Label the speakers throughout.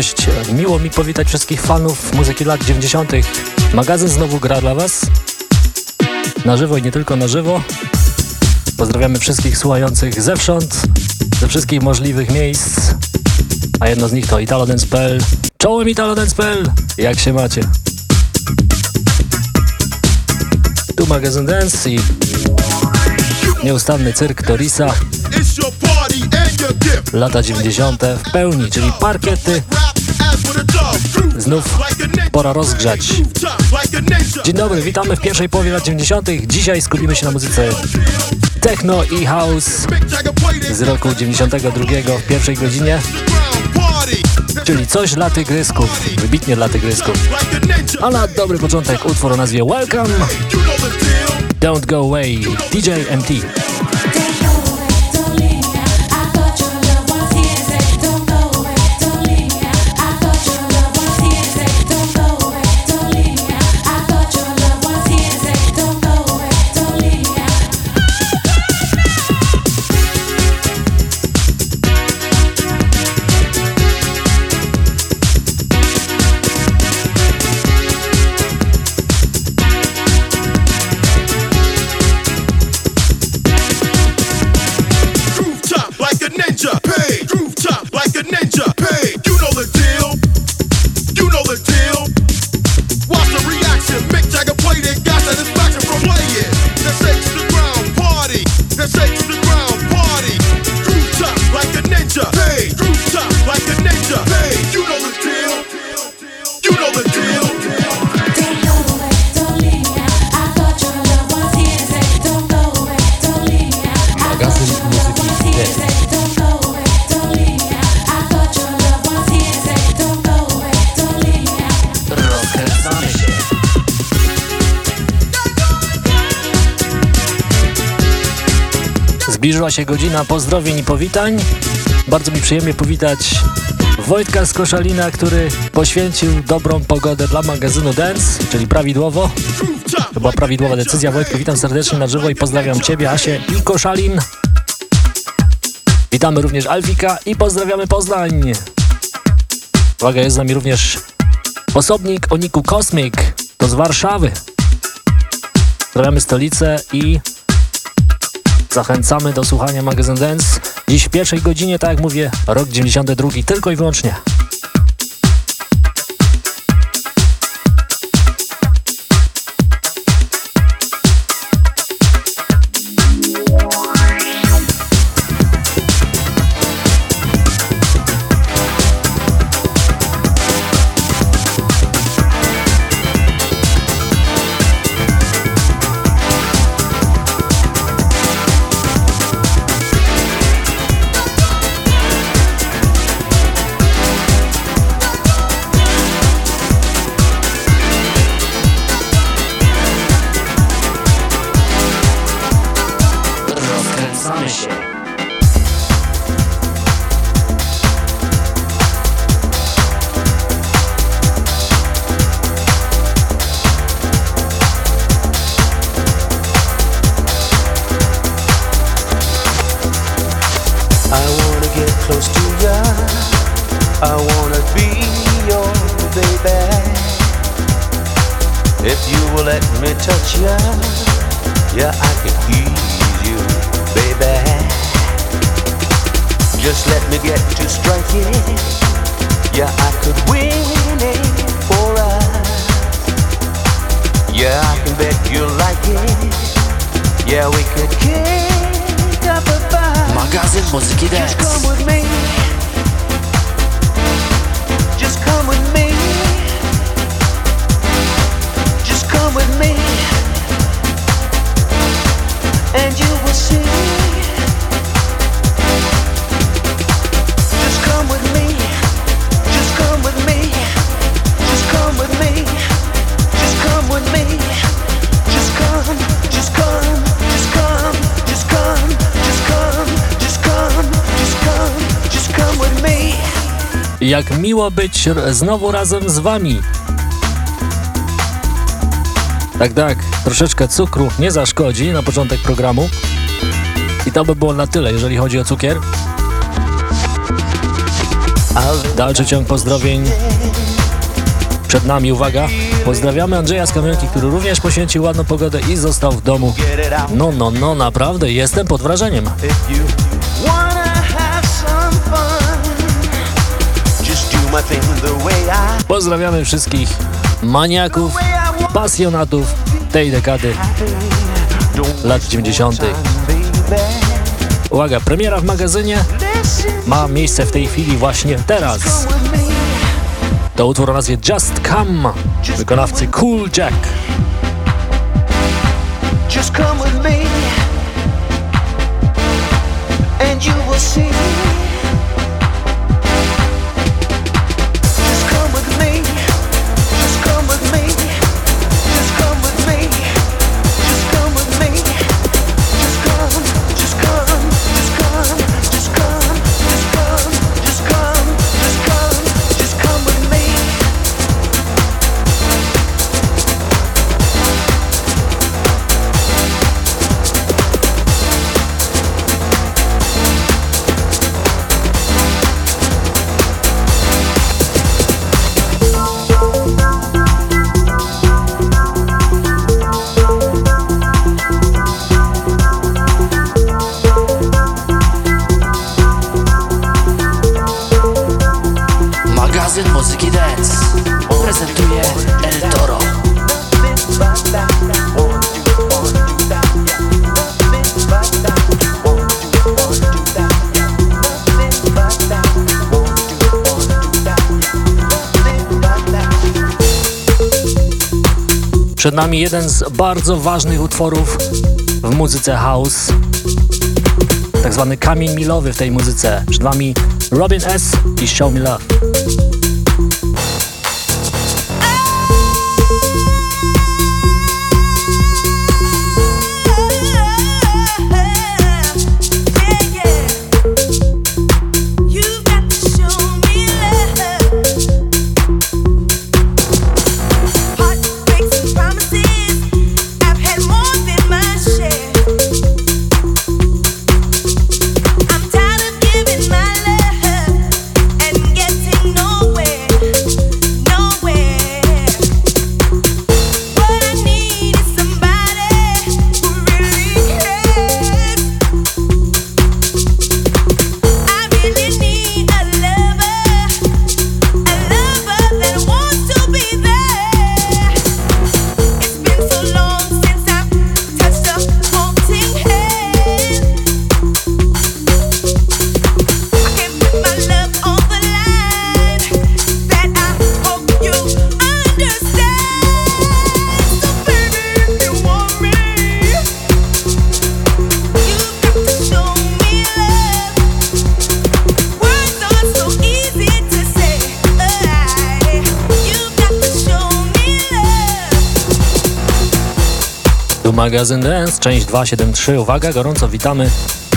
Speaker 1: Cześć, miło mi powitać wszystkich fanów muzyki lat 90. Magazyn znowu gra dla Was. Na żywo i nie tylko na żywo. Pozdrawiamy wszystkich słuchających zewsząd, ze wszystkich możliwych miejsc. A jedno z nich to italodance.pl. Czołem italodance.pl! Jak się macie? Tu magazyn Dance i nieustanny cyrk Torisa. Lata 90. w pełni, czyli parkiety. Znów pora rozgrzać. Dzień dobry, witamy w pierwszej połowie lat 90. Dzisiaj skupimy się na muzyce techno i house z roku 92 w pierwszej godzinie. Czyli coś dla tygrysków, wybitnie dla tygrysków. A na dobry początek utwór o nazwie Welcome. Don't Go Away, DJ MT. Zbliżyła się godzina pozdrowień i powitań. Bardzo mi przyjemnie powitać Wojtka z Koszalina, który poświęcił dobrą pogodę dla magazynu Dance, czyli prawidłowo. To była prawidłowa decyzja. Wojtku, witam serdecznie na żywo i pozdrawiam Ciebie, Asię i Koszalin. Witamy również Alfika i pozdrawiamy Poznań. Uwaga, jest z nami również osobnik o niku Cosmic, to z Warszawy. Pozdrawiamy stolicę i Zachęcamy do słuchania magazyn Dance. Dziś w pierwszej godzinie, tak jak mówię, rok 92 tylko i wyłącznie.
Speaker 2: Miło być znowu razem z wami. Tak, tak, troszeczkę cukru nie zaszkodzi na początek programu. I to by było na tyle, jeżeli chodzi o cukier. Dalszy ciąg pozdrowień przed nami, uwaga. Pozdrawiamy Andrzeja z Kamionki, który również poświęcił ładną pogodę i został w domu. No, no, no, naprawdę jestem pod wrażeniem. Pozdrawiamy wszystkich maniaków, pasjonatów tej dekady lat 90. Uwaga, premiera w magazynie ma miejsce w tej chwili właśnie teraz. To utwór o nazwie Just Come, wykonawcy Cool Jack. Just come with me and you will see Przed nami jeden z bardzo ważnych utworów w muzyce house. Tak zwany kamień milowy w tej muzyce. Przed wami Robin S. i Show Me Love. Magazyn Dance, część 273. Uwaga, gorąco witamy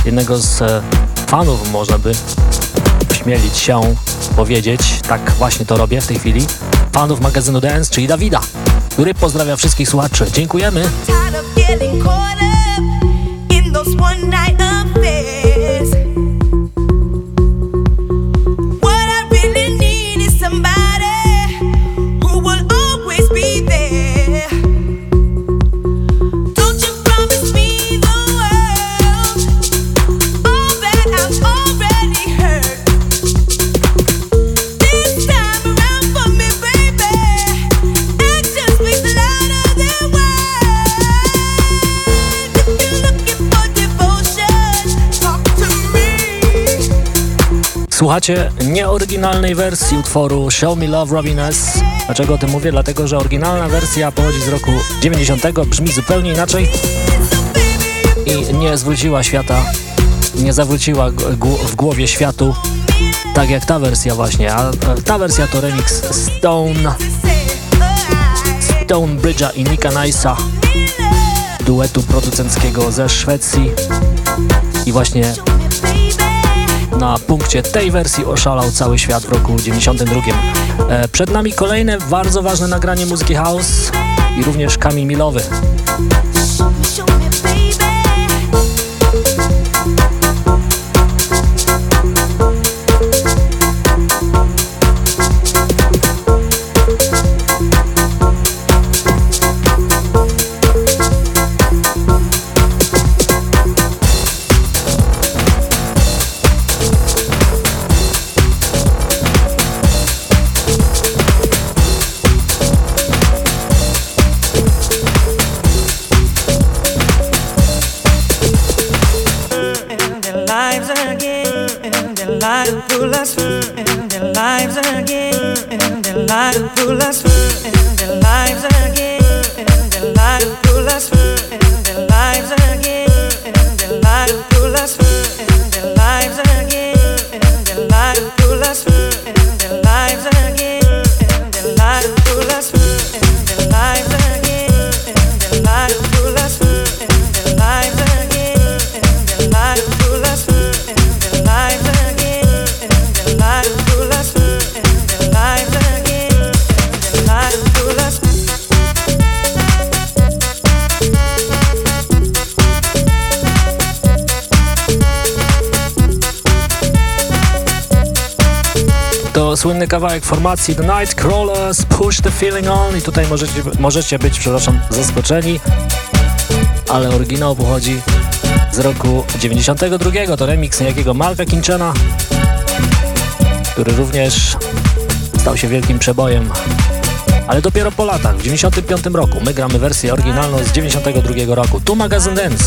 Speaker 2: jednego z e, fanów, można by śmielić się powiedzieć, tak właśnie to robię w tej chwili, fanów magazynu Dance, czyli Dawida, który pozdrawia wszystkich słuchaczy. Dziękujemy. Słuchacie nieoryginalnej wersji utworu Show Me Love Robin. Dlaczego o tym mówię? Dlatego, że oryginalna wersja pochodzi z roku 90, brzmi zupełnie inaczej i nie zwróciła świata, nie zawróciła w głowie światu tak jak ta wersja właśnie, a ta wersja to remix Stone Stone Bridge'a i Nika Nice'a duetu producenckiego ze Szwecji i właśnie
Speaker 1: na punkcie tej wersji oszalał cały świat w roku 92. E, przed nami kolejne bardzo ważne nagranie muzyki house i również kamień milowy. Słynny kawałek formacji The Nightcrawlers, Push the Feeling On i tutaj możecie, możecie być, przepraszam, zaskoczeni, ale oryginał pochodzi z roku 92, to remix niejakiego Marka Kinchena, który również stał się wielkim przebojem, ale dopiero po latach, w 95 roku. My gramy wersję oryginalną z 92 roku. Tu magazyn Dance.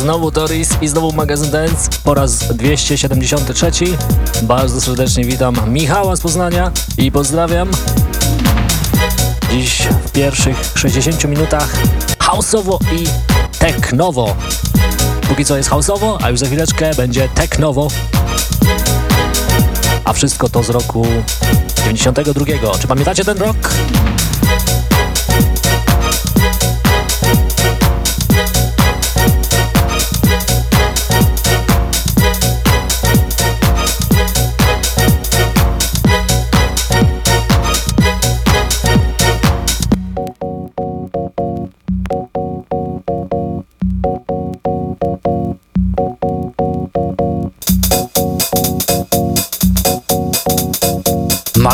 Speaker 1: Znowu Doris i znowu magazyn Dance po raz 273. Bardzo serdecznie witam Michała z Poznania i pozdrawiam. Dziś w pierwszych 60 minutach houseowo i teknowo. Póki co jest houseowo, a już za chwileczkę będzie teknowo. A wszystko to z roku 92. Czy pamiętacie ten rok?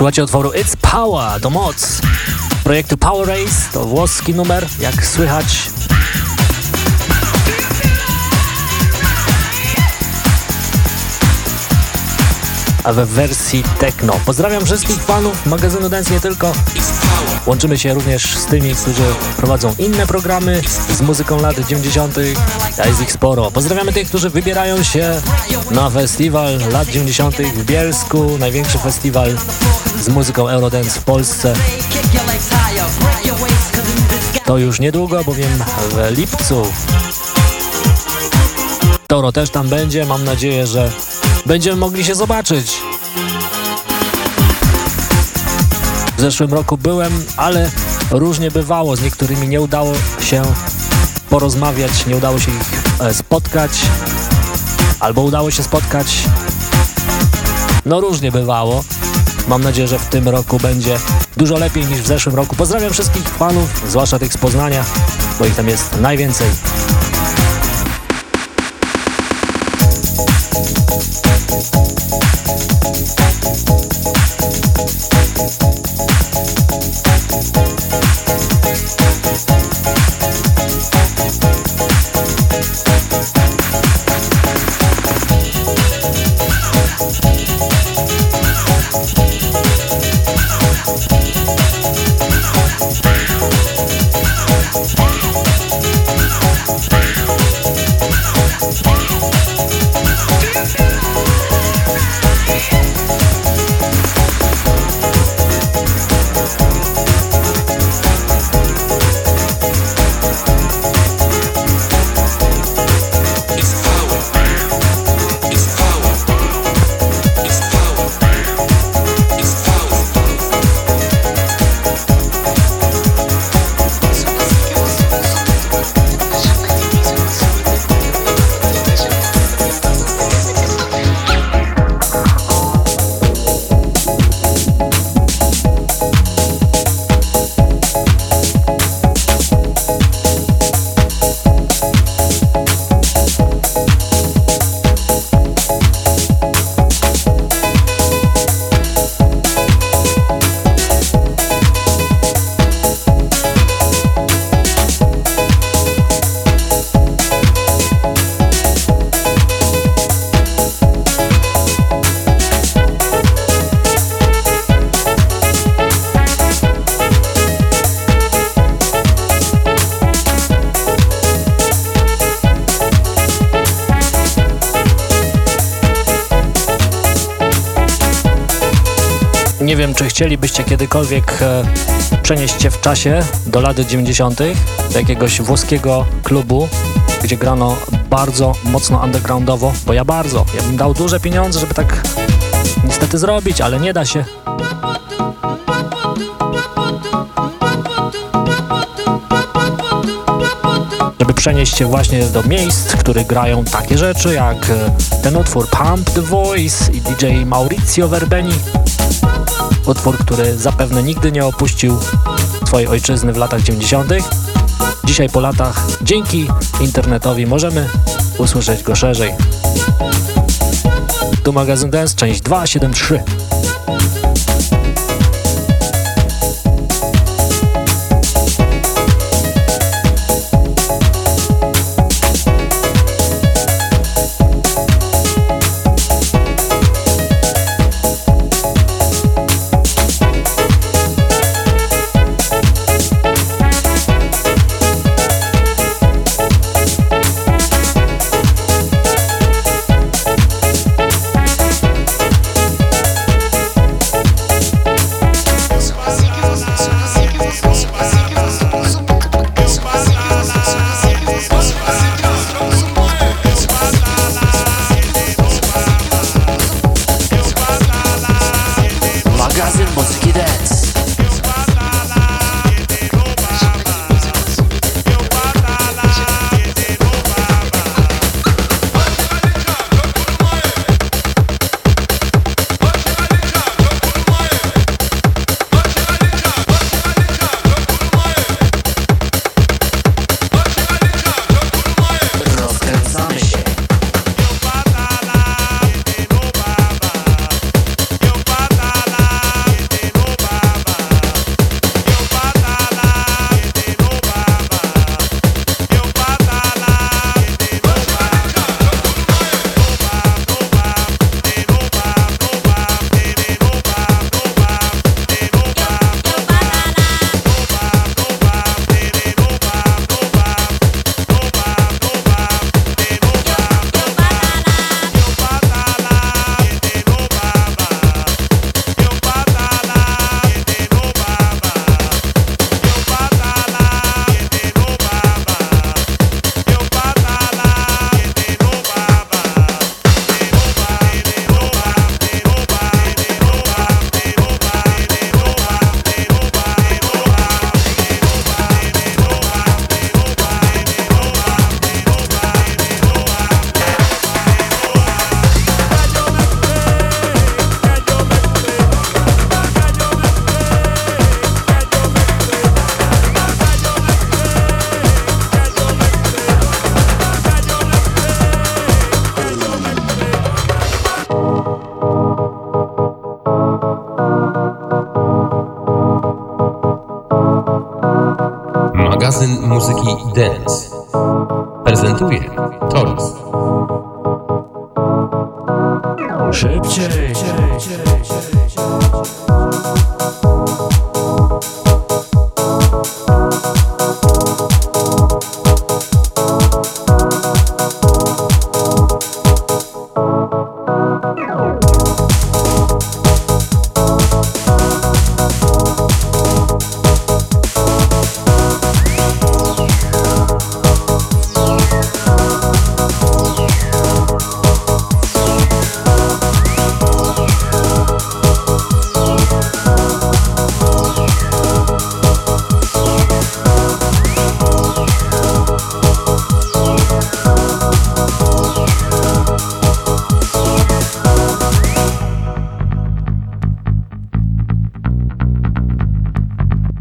Speaker 1: Słuchajcie utworu It's Power, to moc. Projektu Power Race, to włoski numer, jak słychać. A we wersji techno. Pozdrawiam wszystkich fanów magazynu Dance nie tylko. Łączymy się również z tymi, którzy prowadzą inne programy z muzyką lat 90. A jest ich sporo. Pozdrawiamy tych, którzy wybierają się na festiwal lat 90. w Bielsku, największy festiwal z muzyką Eurodance w Polsce. To już niedługo, bowiem w lipcu Toro też tam będzie. Mam nadzieję, że będziemy mogli się zobaczyć. W zeszłym roku byłem, ale różnie bywało. Z niektórymi nie udało się porozmawiać, nie udało się ich e, spotkać, albo udało się spotkać. No różnie bywało. Mam nadzieję, że w tym roku będzie dużo lepiej niż w zeszłym roku. Pozdrawiam wszystkich fanów, zwłaszcza tych z Poznania, bo ich tam jest najwięcej. Chcielibyście kiedykolwiek e, przenieść się w czasie do lat 90., do jakiegoś włoskiego klubu, gdzie grano bardzo mocno undergroundowo, bo ja bardzo, ja bym dał duże pieniądze, żeby tak niestety zrobić, ale nie da się. Żeby przenieść się właśnie do miejsc, które grają takie rzeczy jak e, ten utwór Pump the Voice i DJ Maurizio Verbeni utwór, który zapewne nigdy nie opuścił swojej ojczyzny w latach 90. Dzisiaj po latach, dzięki internetowi, możemy usłyszeć go szerzej. Tu magazyn Dance, część 273.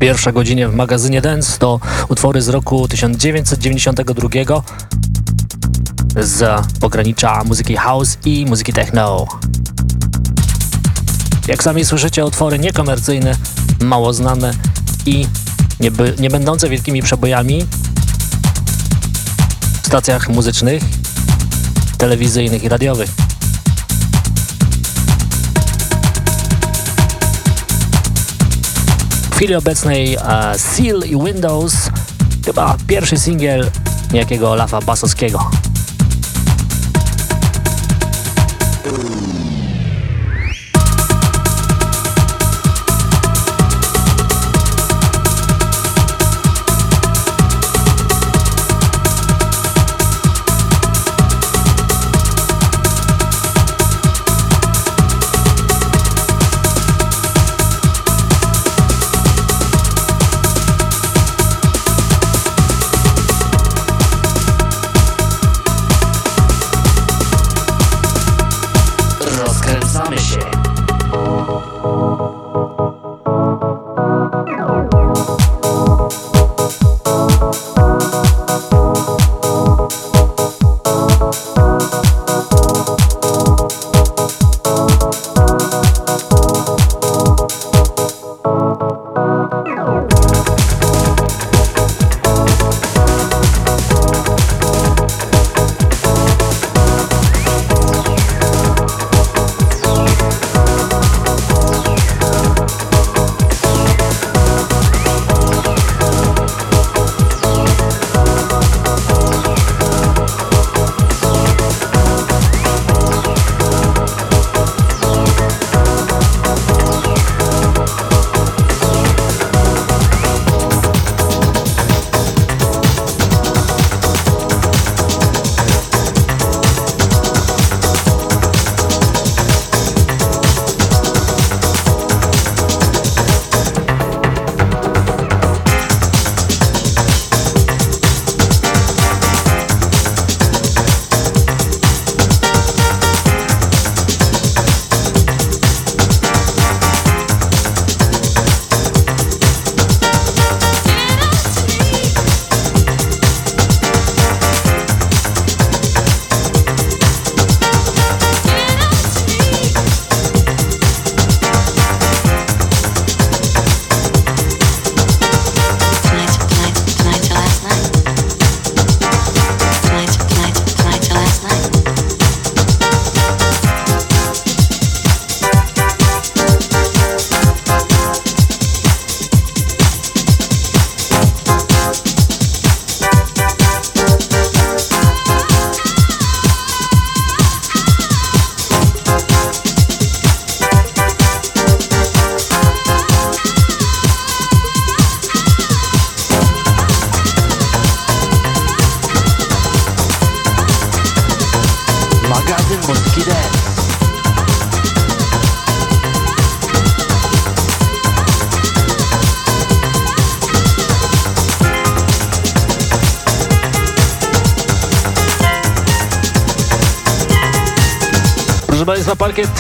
Speaker 1: Pierwsza godzinie w magazynie Dance to utwory z roku 1992 z pogranicza muzyki house i muzyki techno. Jak sami słyszycie, utwory niekomercyjne, mało znane i nie, nie będące wielkimi przebojami w stacjach muzycznych, telewizyjnych i radiowych. Chwili obecnej uh, Seal i Windows, chyba pierwszy singiel niejakiego Lafa Basowskiego.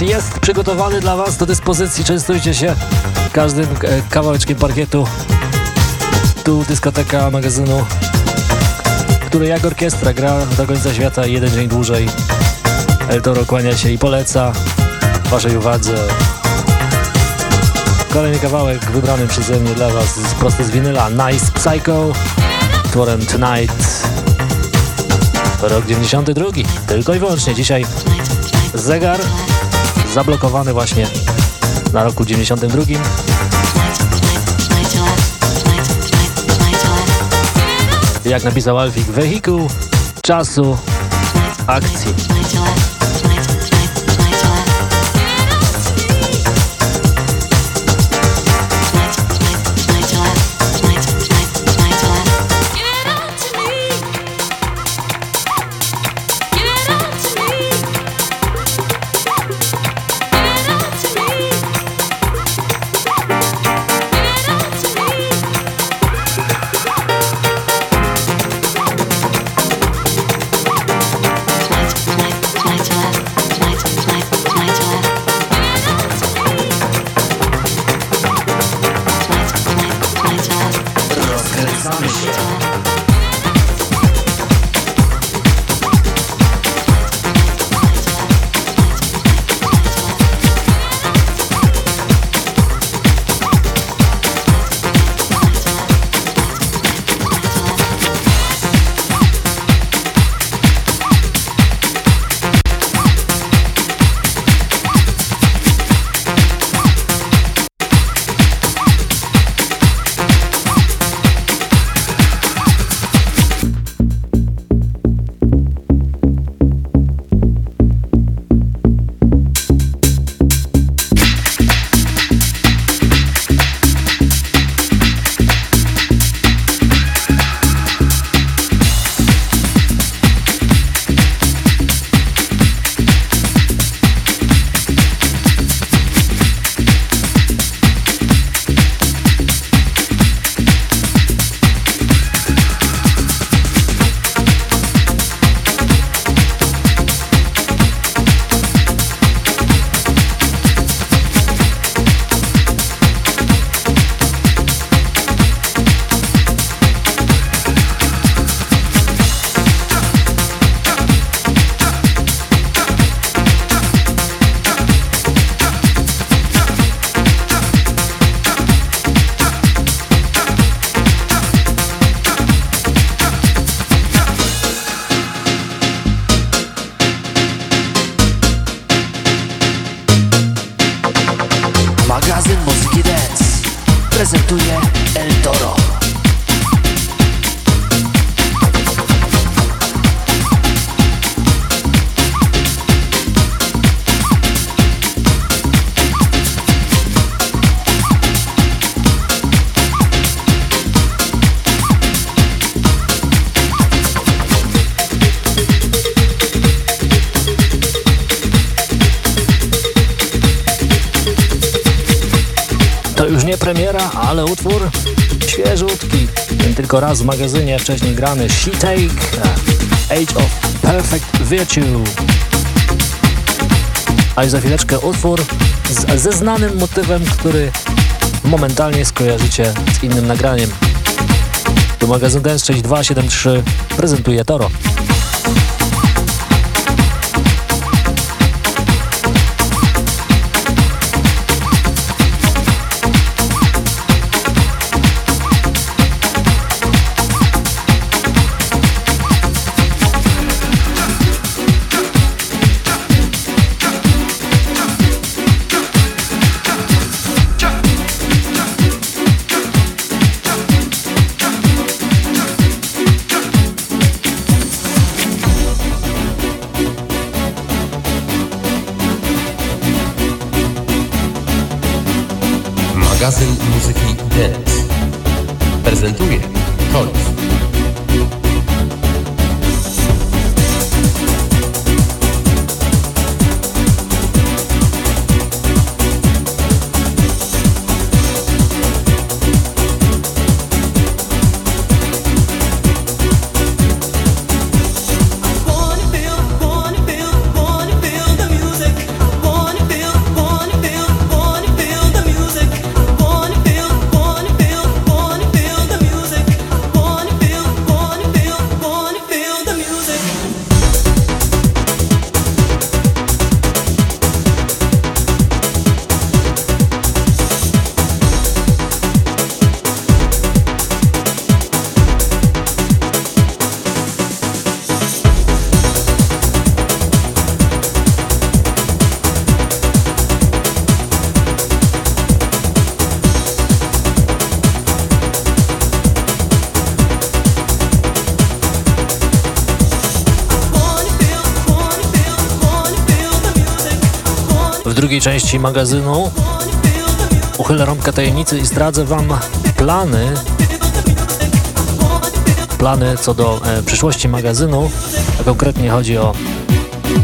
Speaker 1: Jest przygotowany dla Was do dyspozycji. Częstujcie się każdym e, kawałeczkiem parkietu. Tu dyskoteka magazynu, który jak orkiestra gra do końca świata jeden dzień dłużej. El Toro kłania się i poleca Waszej uwadze kolejny kawałek wybrany przeze mnie dla Was z prosto z winyla Nice Psycho, tworem Tonight, rok 92, tylko i wyłącznie dzisiaj zegar zablokowany właśnie na roku 92. Jak napisał Alfik, wehikuł czasu akcji. Tylko raz w magazynie wcześniej grany She Take Age of Perfect Virtue. A już za chwileczkę utwór z, ze znanym motywem, który momentalnie skojarzycie z innym nagraniem. Tu magazyn Dance 6273 prezentuje Toro.
Speaker 2: Drugiej części magazynu uchylę rąbkę tajemnicy i zdradzę Wam plany plany co do e, przyszłości magazynu, a konkretnie chodzi o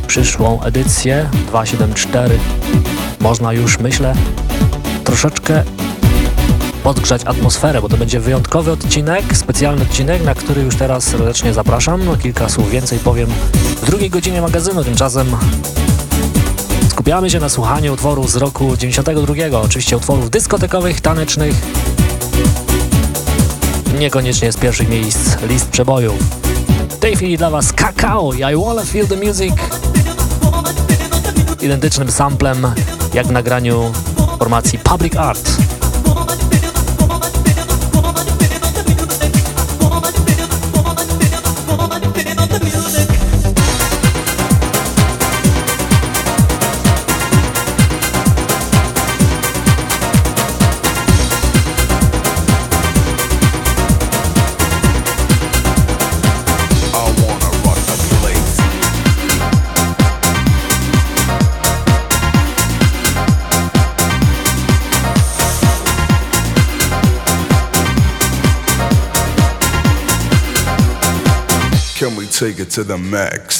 Speaker 2: przyszłą edycję 274. Można już, myślę, troszeczkę podgrzać atmosferę, bo to będzie wyjątkowy odcinek, specjalny odcinek, na który już teraz serdecznie zapraszam. No, kilka słów więcej powiem w drugiej godzinie magazynu. Tymczasem skupiamy się na słuchaniu utworów z roku 92, oczywiście utworów dyskotekowych, tanecznych, niekoniecznie z pierwszych miejsc list przebojów. W tej chwili dla Was Kakao i I Wanna Feel The Music identycznym samplem jak w nagraniu formacji Public Art.
Speaker 3: Take it to the max.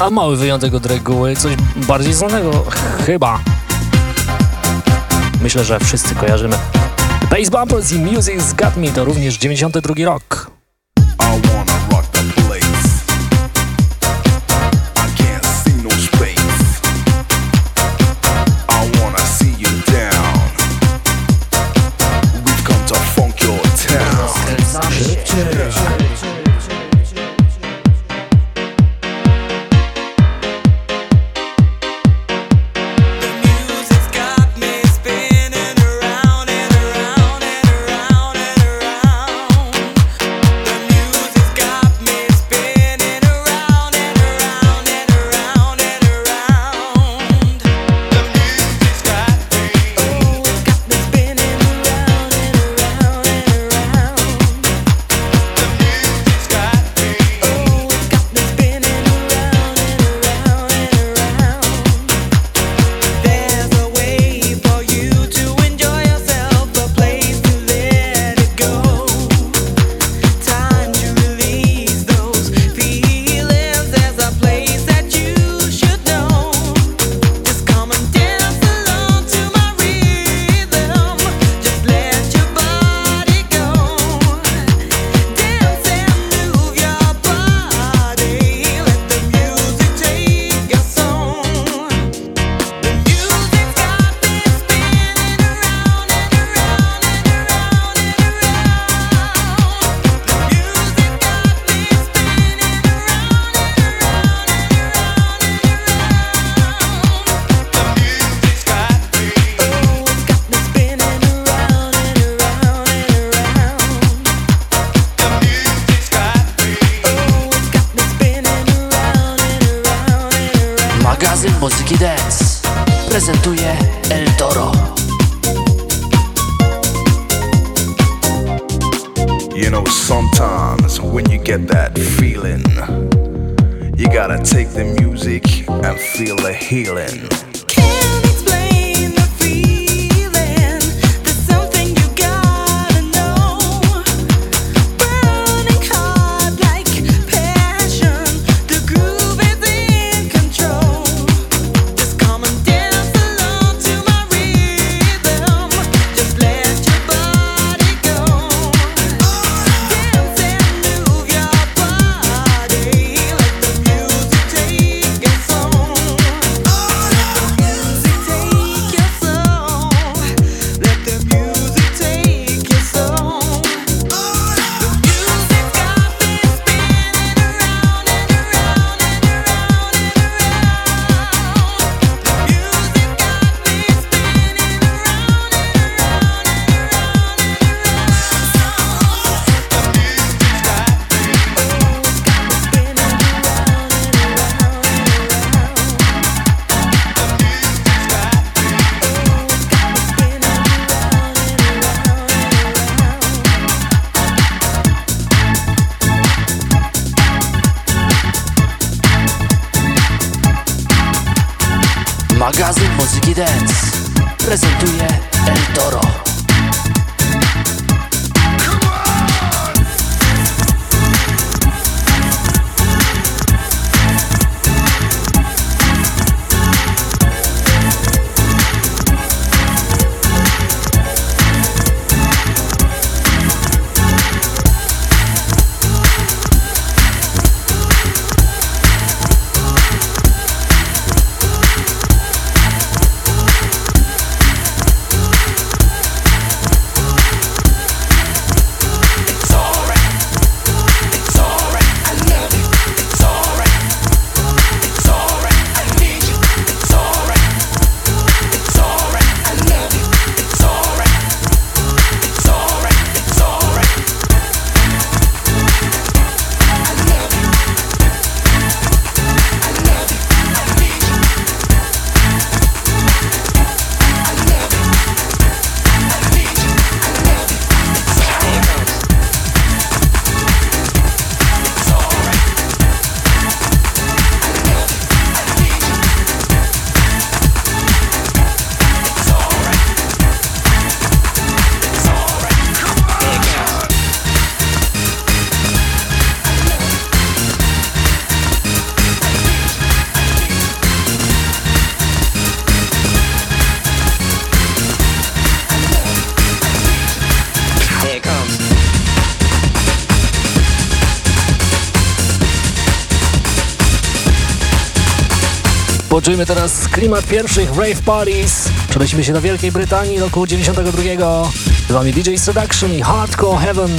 Speaker 2: A mały wyjątek od reguły, coś bardziej znanego, chyba. Myślę, że wszyscy kojarzymy. Bass Bumpers i Music's Got Me to również 92 rok.
Speaker 4: Brand.
Speaker 1: Poczujmy teraz klimat pierwszych rave parties. Przenosimy się do Wielkiej Brytanii roku 92. Z wami DJ Seduction i Hardcore Heaven.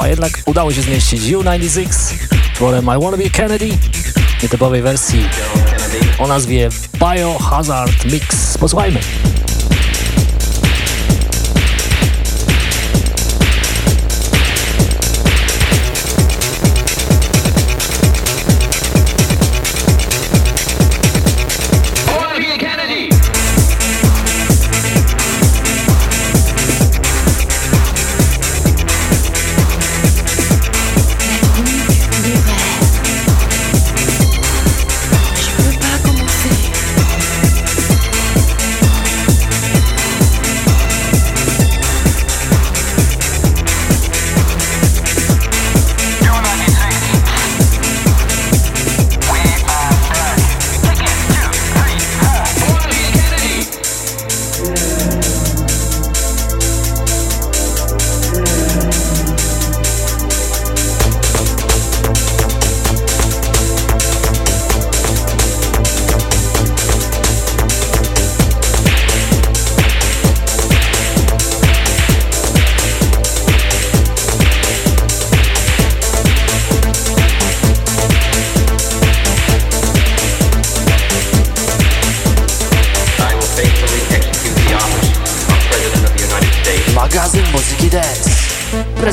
Speaker 1: A jednak udało się zmieścić U96 tworem I Wanna Be Kennedy w nietypowej wersji o nazwie Biohazard Mix. Posłuchajmy.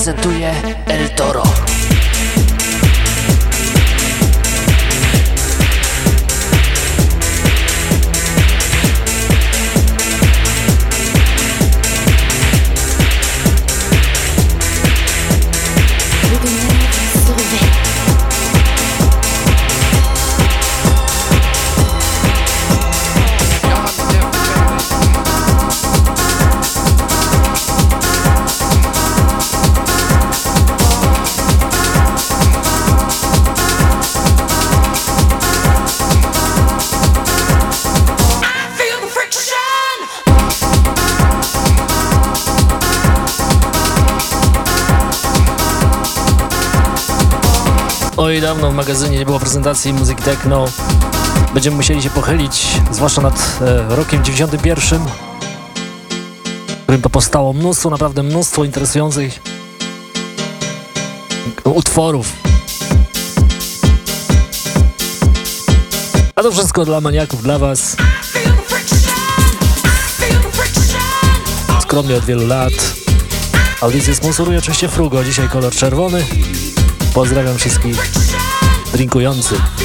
Speaker 2: Prezentuje El Toro.
Speaker 1: Oj, dawno w magazynie nie było prezentacji muzyki techno. Będziemy musieli się pochylić, zwłaszcza nad e, rokiem 91, w którym to powstało mnóstwo, naprawdę mnóstwo interesujących utworów. A to wszystko dla maniaków, dla Was. Skromnie od wielu lat. Audycję sponsoruje oczywiście Frugo, dzisiaj kolor czerwony. Pozdrawiam wszystkich drinkujących.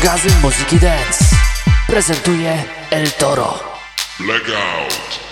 Speaker 2: Magazyn muzyki dance prezentuje El Toro.
Speaker 3: Blackout.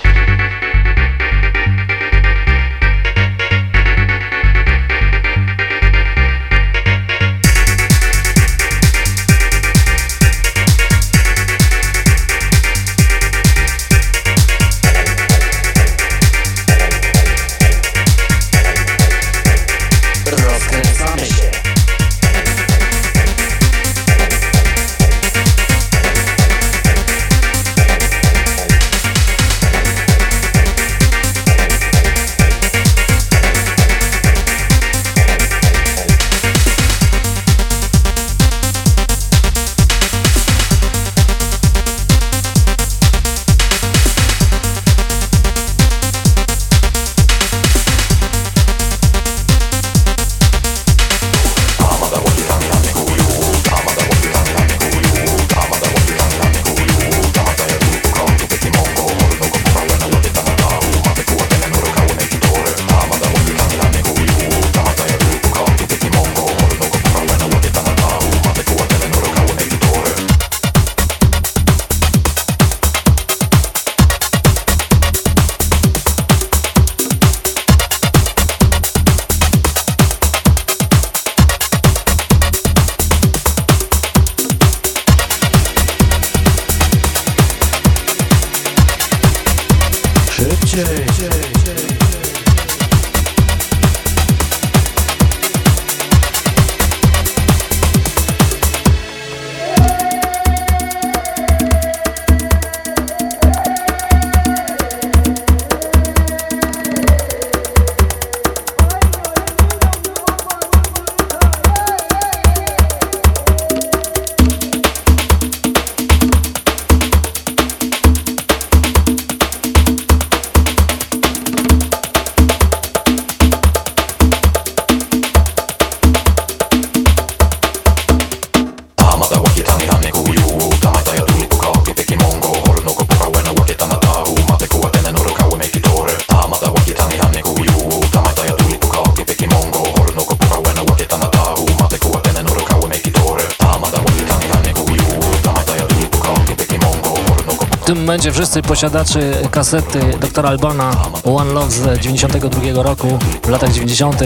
Speaker 1: posiadaczy kasety dr Albana One Love z 92 roku, w latach 90.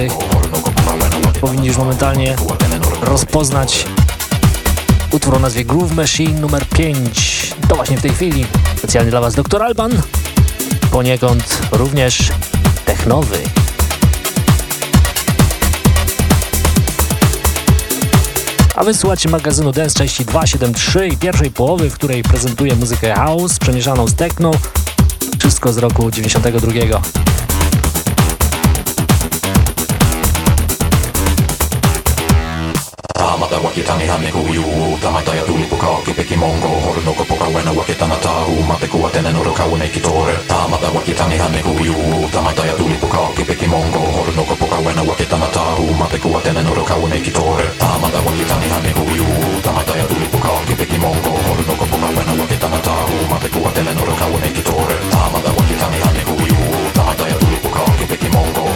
Speaker 1: powinni już momentalnie rozpoznać utwór o nazwie Groove Machine numer 5. To właśnie w tej chwili specjalnie dla Was dr Alban, poniekąd również technowy. a wysłuchać magazynu Dance części 273 i pierwszej połowy, w której prezentuję muzykę house przemieszaną z techno, wszystko z roku 92.
Speaker 5: Wakitangi hanne kuujuu Tamata ja tuuli puka kipeki mongo Hornoko pokauena wakitana taahuu Mate kuatenen oro kauneikki toore Taamata wakitangi hanne kuujuu Tamata ja tuuli puka kipeki mongo Hornoko pokauena wakitana taahuu Mate kuatenen oro kauneikki toore Taamata wakitangi
Speaker 4: hanne kuujuu Tamata ja tuuli puka kipeki mongo
Speaker 2: Hornoko pokauena wakitana
Speaker 4: taahuu Mate
Speaker 2: kuatenen oro kauneikki
Speaker 4: toore Taamata wakitangi hanne kuujuu Tamata ja tuuli puka kipeki
Speaker 1: mongo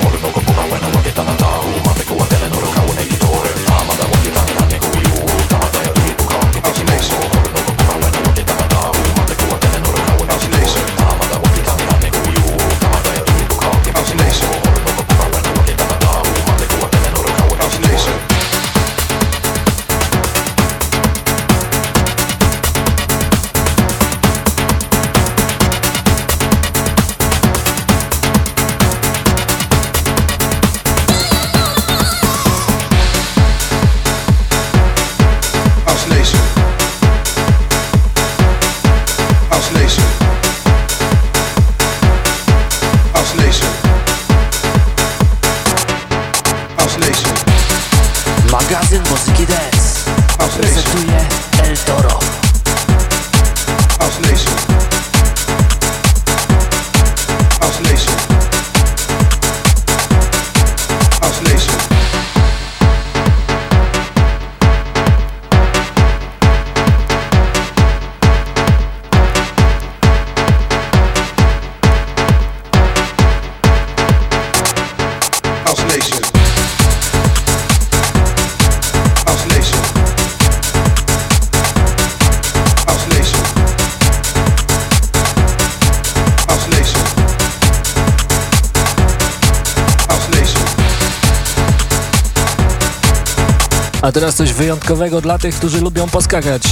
Speaker 1: teraz coś wyjątkowego dla tych, którzy lubią poskakać.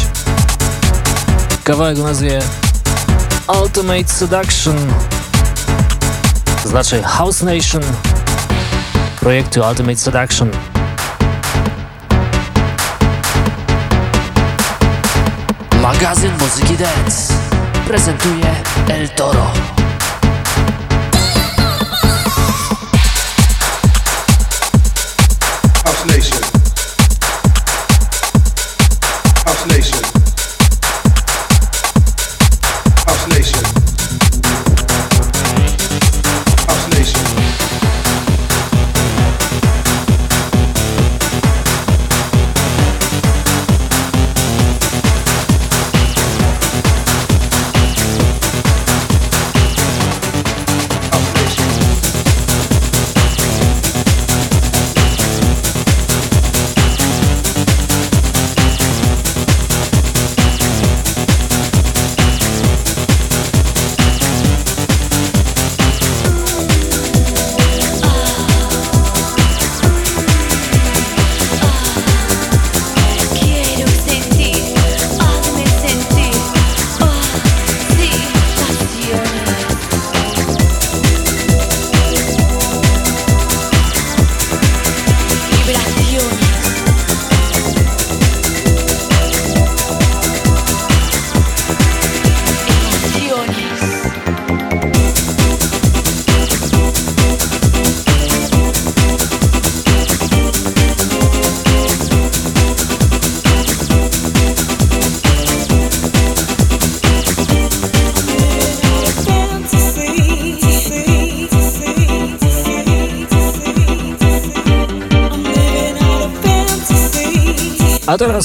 Speaker 1: Kawałek nazwie Ultimate Seduction, to znaczy House Nation projektu Ultimate Seduction.
Speaker 2: Magazyn Muzyki Dance prezentuje El Toro.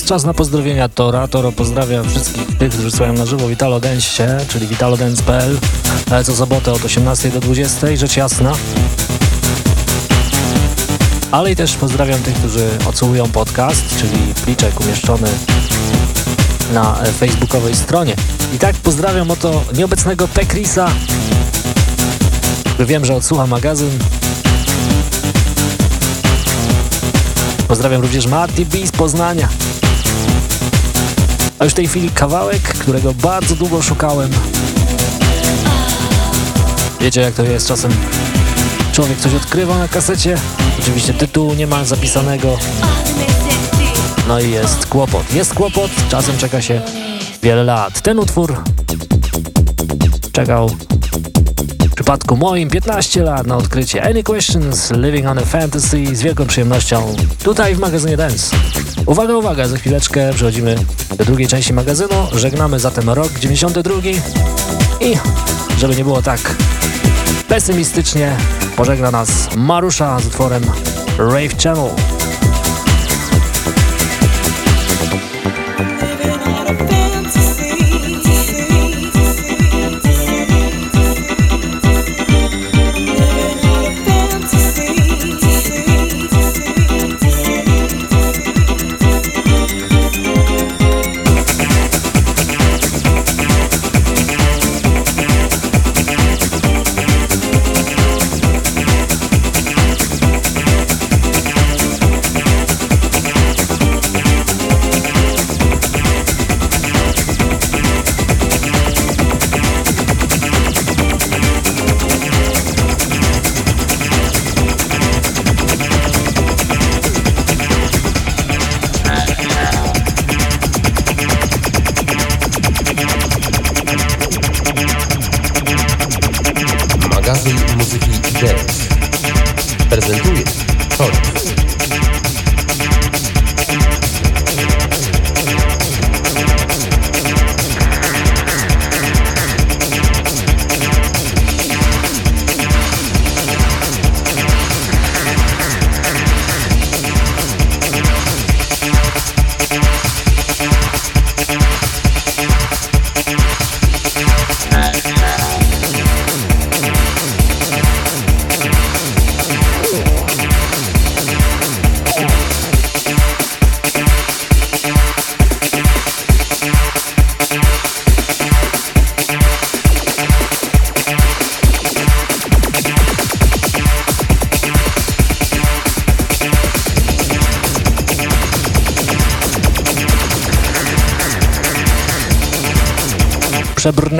Speaker 1: Czas na pozdrowienia Tora. Toro pozdrawia wszystkich tych, którzy słuchają na żywo Vitalo Dance, czyli vitalodance.pl ale co sobotę od 18 do 20, rzecz jasna. Ale i też pozdrawiam tych, którzy odsłuchują podcast, czyli pliczek umieszczony na facebookowej stronie. I tak pozdrawiam oto nieobecnego Pekrisa, który wiem, że odsłucha magazyn. Pozdrawiam również Matti B z Poznania. A już w tej chwili kawałek, którego bardzo długo szukałem. Wiecie jak to jest czasem. Człowiek coś odkrywa na kasecie. Oczywiście tytułu nie ma zapisanego. No i jest kłopot. Jest kłopot, czasem czeka się wiele lat. Ten utwór czekał w przypadku moim 15 lat na odkrycie Any Questions, Living on a Fantasy z wielką przyjemnością tutaj w magazynie Dance. Uwaga, uwaga, za chwileczkę przechodzimy do drugiej części magazynu. Żegnamy zatem rok 92 i żeby nie było tak pesymistycznie, pożegna nas Marusza z utworem Rave Channel.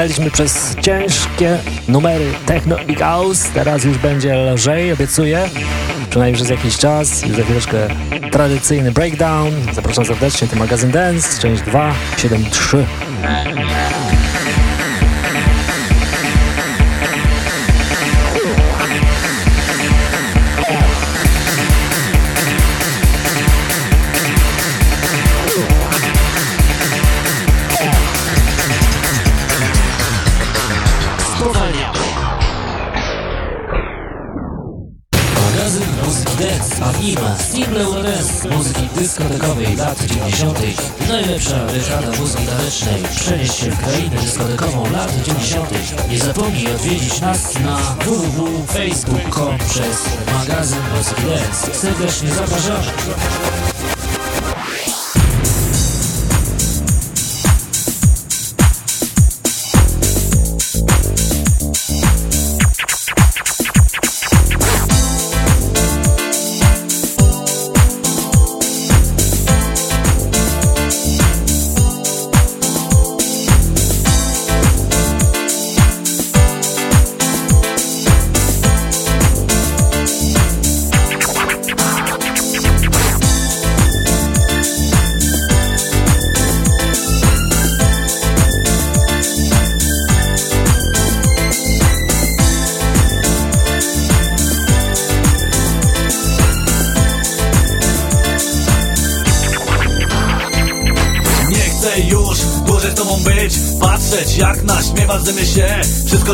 Speaker 1: Przebrnęliśmy przez ciężkie numery techno i house. Teraz już będzie lżej, obiecuję. Przynajmniej przez jakiś czas. Już za chwileczkę tradycyjny breakdown. Zapraszam serdecznie, to magazyn Dance, część 273.
Speaker 4: Najlepsza dekada muzyki tanecznej. Przenieś się w krainę dyskotekową lat 90. Nie zapomnij odwiedzić nas na www.facebook.com przez magazyn muzyki. Serdecznie zapraszamy.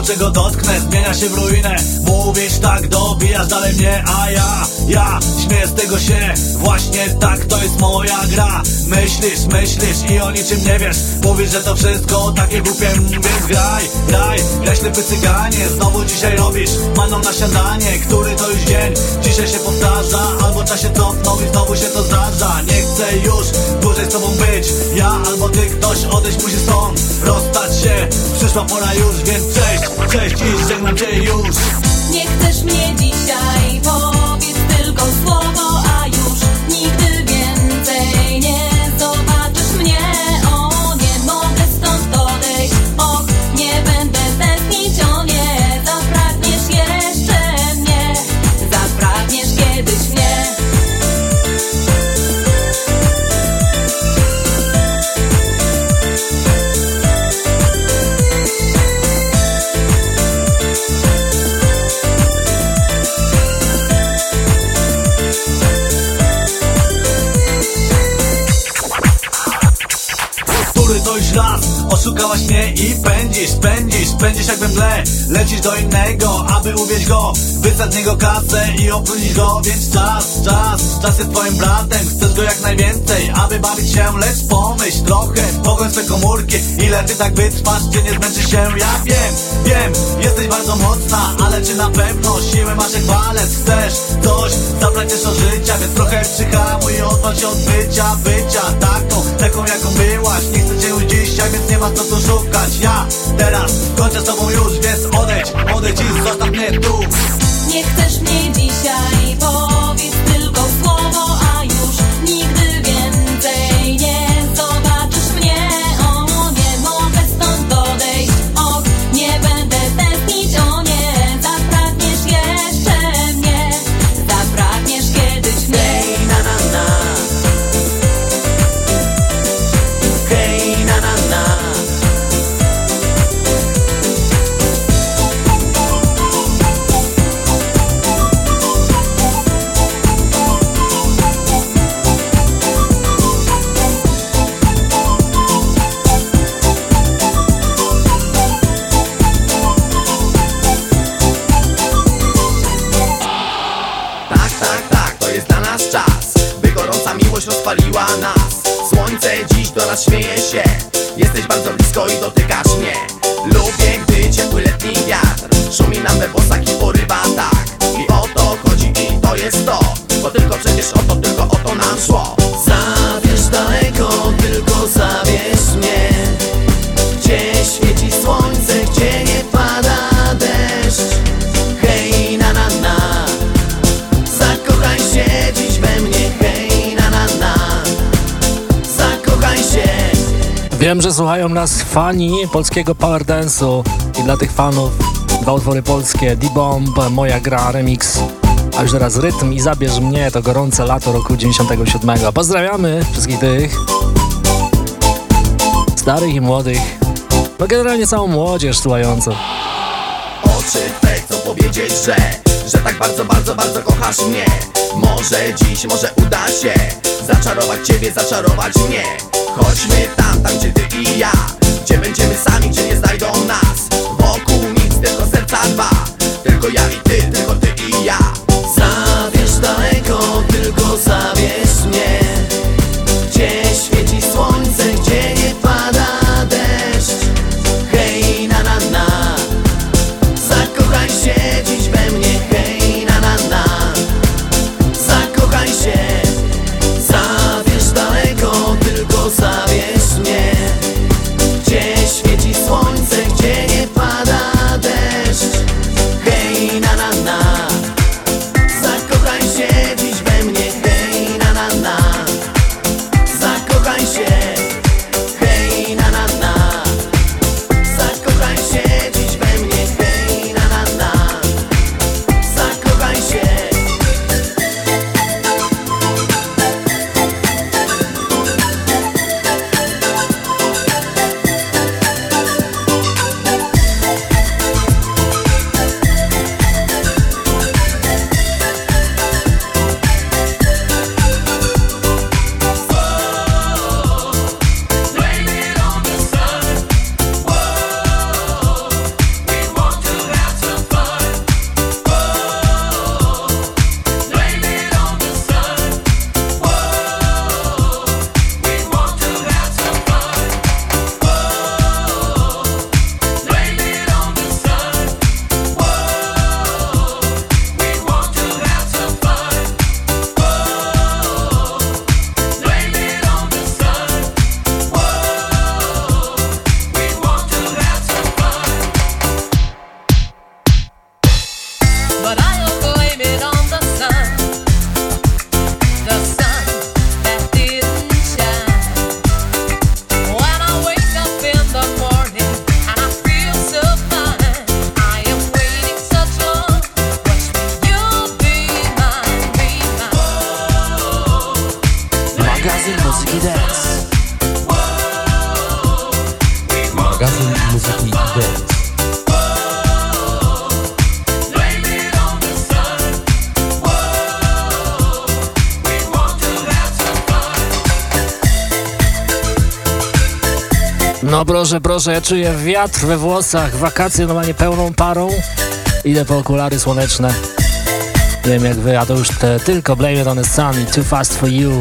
Speaker 6: Czego dotknę zmienia się w ruinę. Mówisz tak, dobijasz dalej mnie A ja, ja śmieję z tego się. Właśnie tak to jest moja gra. Myślisz, myślisz i o niczym nie wiesz. Mówisz, że to wszystko takie głupie. Więc graj, graj, graj ślepy cyganie. Znowu dzisiaj robisz maną na śniadanie. Który to już dzień, dzisiaj się powtarza Albo czas się cofnął i znowu się to zdarza. Nie chcę już dłużej z tobą być. Ja albo ty, ktoś odejść musi stąd. Rozstać się, przyszła pora już Więc cześć, cześć i żegnam cię już.
Speaker 7: Nie chcesz mnie dzisiaj, powiedz tylko słowo, a już nigdy więcej nie
Speaker 6: pędzisz jak we Lecisz do innego, aby uwieść go. Wysać z niego kasę i opróżnić go. Więc czas, czas, czas jest twoim bratem. Chcesz go jak najwięcej, aby bawić się Lecz pomyśl trochę, pogoń swe komórki Ile ty tak wytrwasz, czy nie zmęczysz się. Ja wiem, wiem, jesteś bardzo mocna Ale czy na pewno siłę masz jak walec Chcesz coś, też o życia Więc trochę przyhamuj odwal się od bycia Bycia taką, taką jaką byłaś. Nie chcę cię już dzisiaj, więc nie ma co tu szukać. Ja teraz kończę z tobą już, więc odejdź Odejdź i zostaw mnie tu
Speaker 1: Wiem, że słuchają nas fani polskiego power dance'u i dla tych fanów dwa utwory polskie D-Bomb, Moja Gra, Remix a już teraz Rytm i Zabierz Mnie to gorące lato roku 97. Pozdrawiamy wszystkich tych starych i młodych, no generalnie całą młodzież słuchającą.
Speaker 8: Oczy Twe chcą powiedzieć, że Że tak bardzo, bardzo, bardzo kochasz mnie. Może dziś, może uda się Zaczarować Ciebie, zaczarować mnie. Chodźmy tam, tam gdzie Ty i ja Gdzie będziemy sami, gdzie nie znajdą nas. Wokół nic, tylko serca dwa. Tylko ja i Ty, tylko Ty i ja. Zabierz daleko, tylko zabierz mnie
Speaker 1: proszę, ja czuję wiatr we włosach, wakacje normalnie pełną parą. Idę po okulary słoneczne. Nie wiem jak wy, a to już te, tylko Blame It On The Sun i Too Fast For You.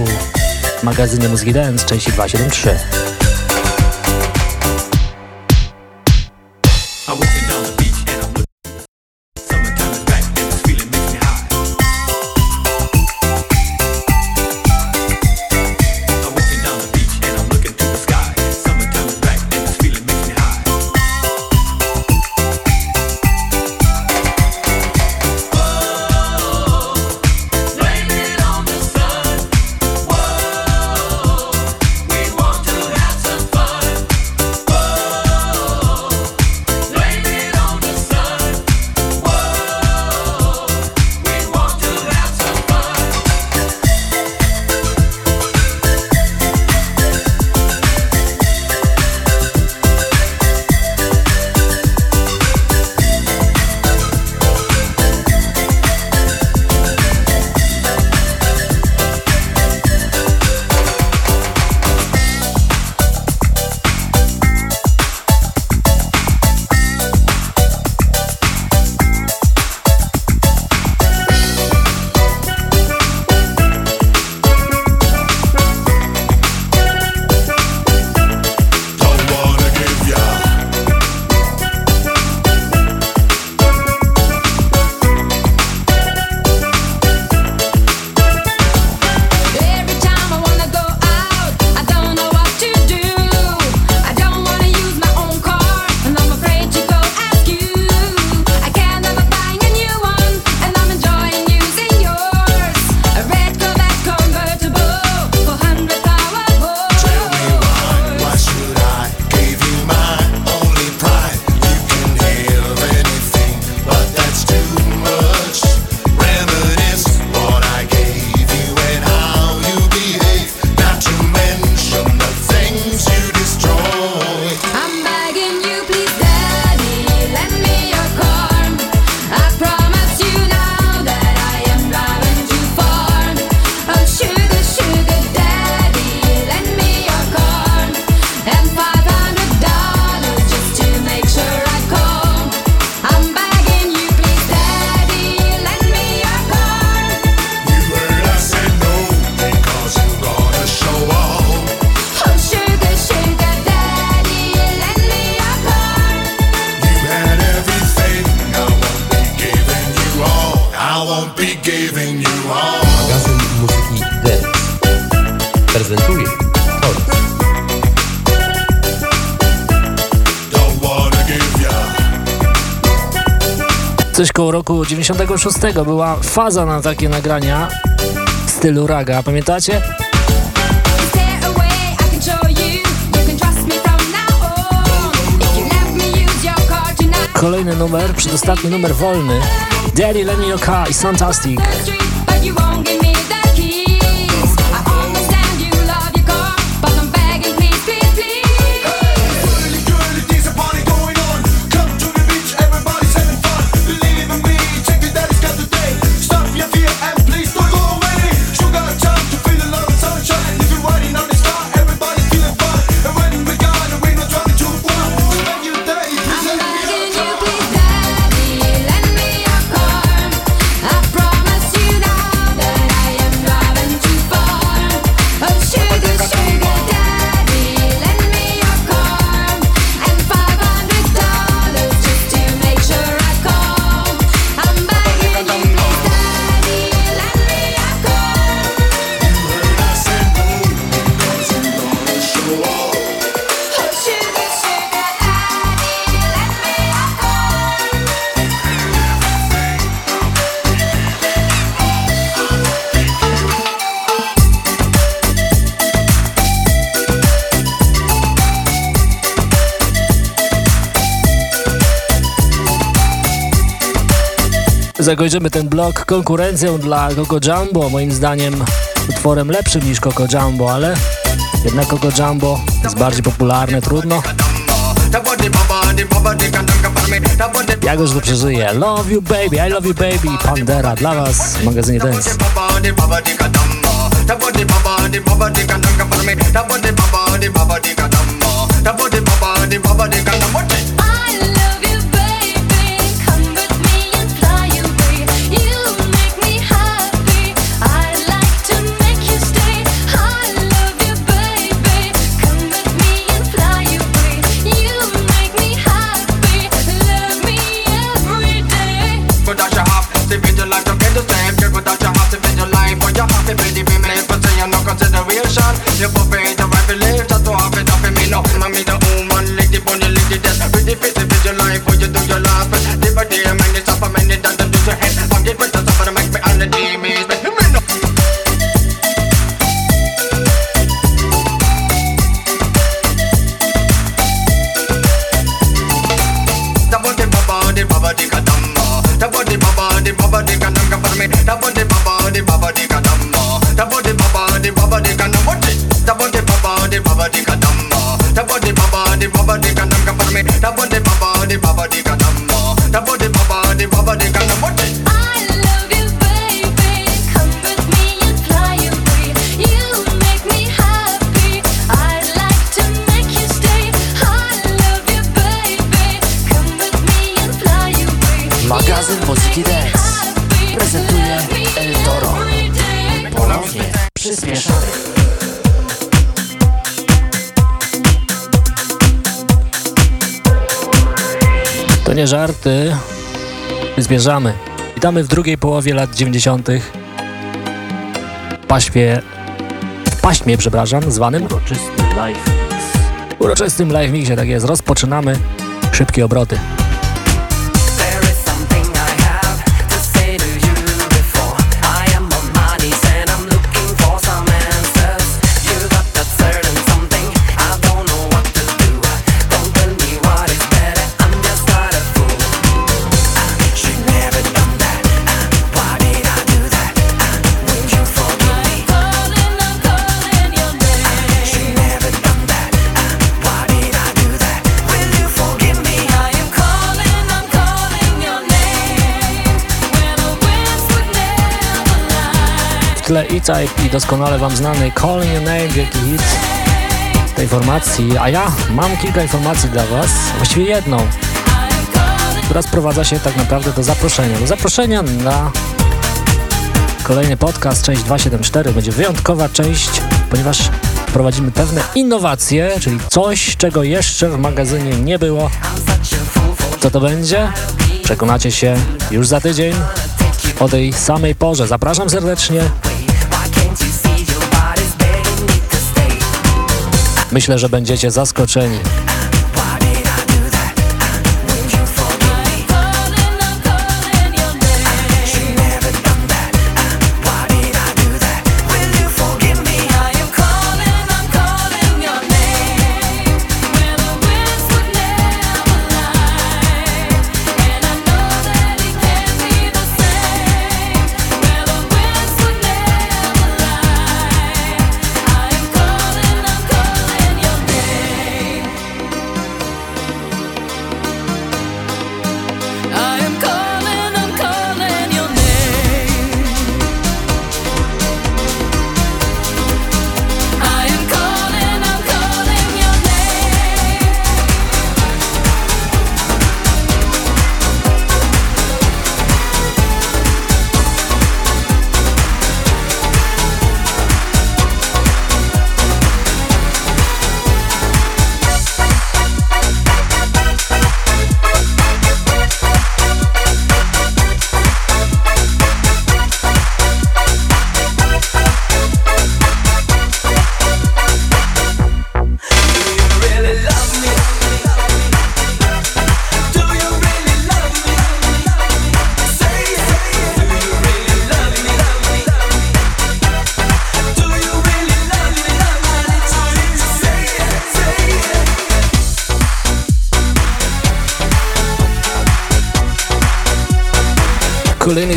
Speaker 1: Magazynie Muzyki Dance, części 273. roku 96 była faza na takie nagrania w stylu raga, pamiętacie?
Speaker 9: I
Speaker 1: Kolejny numer, przedostatni numer wolny. Daddy, your car is fantastic. Zakończymy ten blok konkurencją dla Coco Jumbo, moim zdaniem utworem lepszym niż Coco Jumbo, ale jednak Coco Jumbo jest bardziej popularne, trudno. Ja go już to przeżyję. Love you baby, I love you baby, Pandera dla was w magazynie Dance.
Speaker 9: I love
Speaker 10: You're perfect, the right belief, just to have it up in me, no Mommy, the woman, lick the bunny, lick the death Pretty face, it's your life, what you do, your life. Live a day,
Speaker 1: Nie żarty, zbierzamy. Witamy w drugiej połowie lat 90. W paśmie, paśmie, przepraszam, zwanym
Speaker 11: Uroczysty live mix.
Speaker 1: uroczystym live mixie, tak jest. Rozpoczynamy szybkie obroty. Tle E-Type i doskonale wam znany Calling Your Name, wielki hit tej formacji. A ja mam kilka informacji dla was, właściwie jedną, która sprowadza się tak naprawdę do zaproszenia. Do zaproszenia na kolejny podcast, część 274. Będzie wyjątkowa część, ponieważ prowadzimy pewne innowacje, czyli coś, czego jeszcze w magazynie nie było. Co to będzie? Przekonacie się już za tydzień.
Speaker 9: o tej samej porze. Zapraszam serdecznie. Myślę, że będziecie zaskoczeni.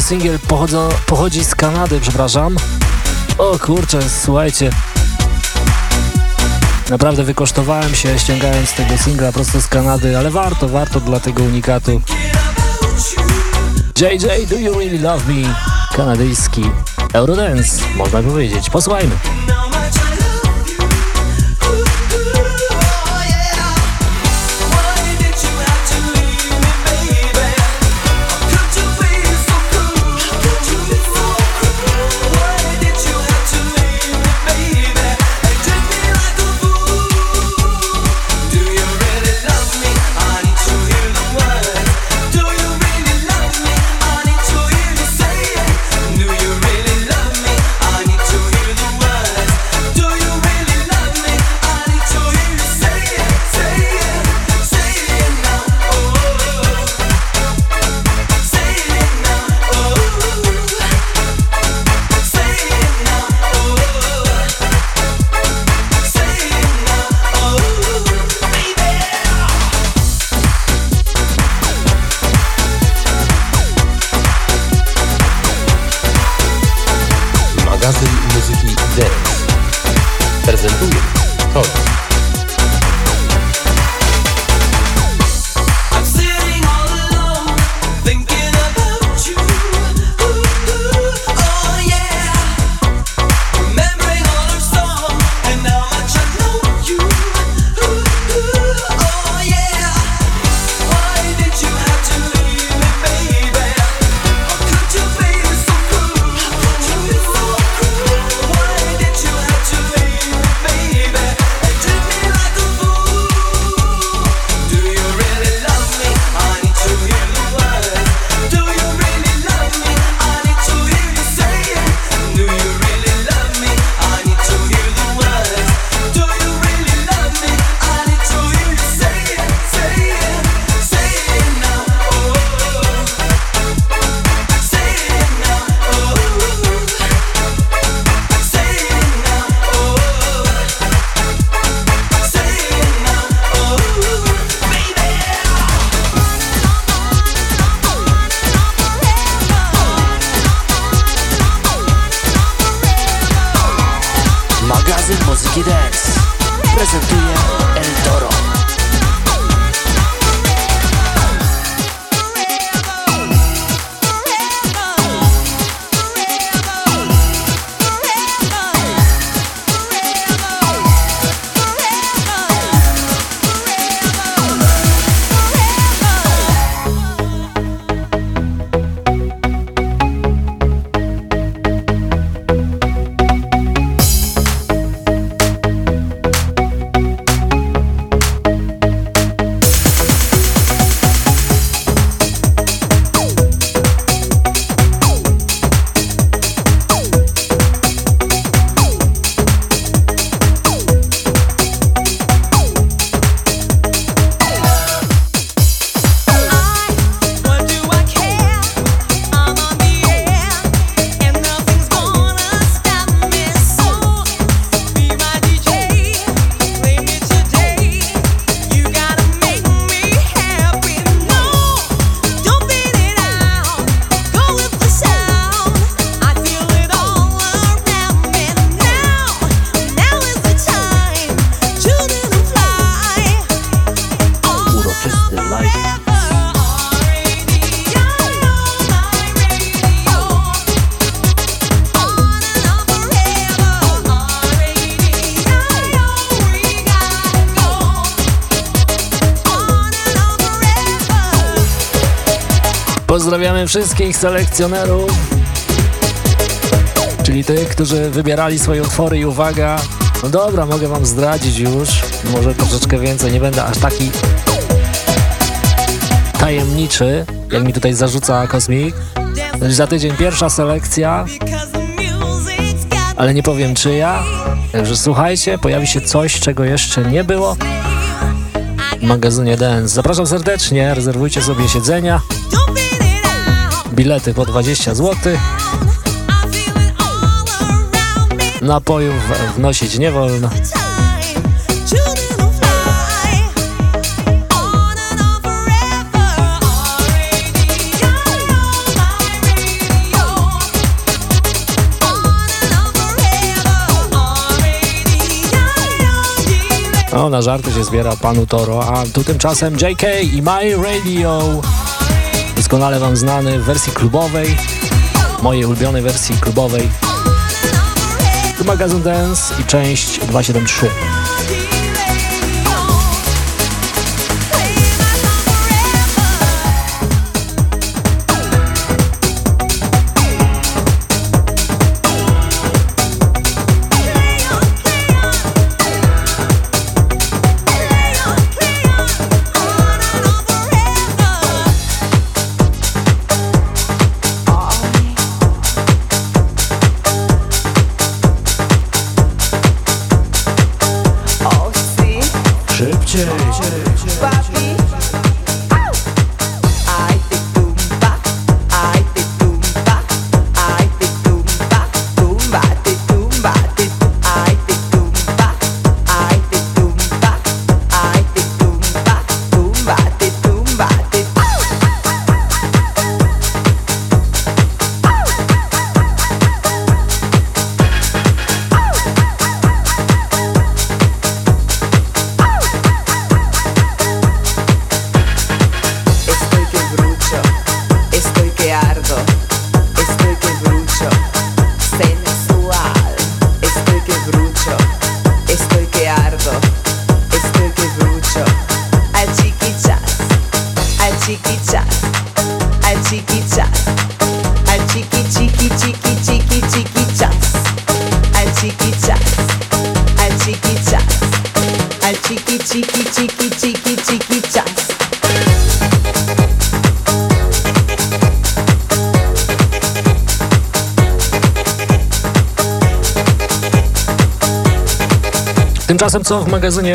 Speaker 9: Singiel pochodzi z Kanady, przepraszam. O kurczę, słuchajcie. Naprawdę wykosztowałem się ściągając tego singla prosto z Kanady, ale warto, warto dla tego unikatu. JJ, do you really love me? Kanadyjski Eurodance, można powiedzieć. Posłuchajmy.
Speaker 1: Wszystkich selekcjonerów, czyli tych, którzy wybierali swoje utwory i uwaga, no dobra, mogę wam zdradzić już, może troszeczkę więcej, nie będę aż taki tajemniczy, jak mi tutaj zarzuca Kosmik. Za tydzień pierwsza selekcja, ale nie powiem czyja. Także słuchajcie, pojawi się coś, czego jeszcze nie było w magazynie Dance. Zapraszam serdecznie, rezerwujcie sobie siedzenia, bilety po 20 zł. Napojów wnosić nie wolno. O, na żarty się zbiera panu Toro, a tu tymczasem JK i My Radio. Doskonale wam znany w wersji klubowej, mojej ulubionej wersji klubowej. Magazyn Dance i część 273.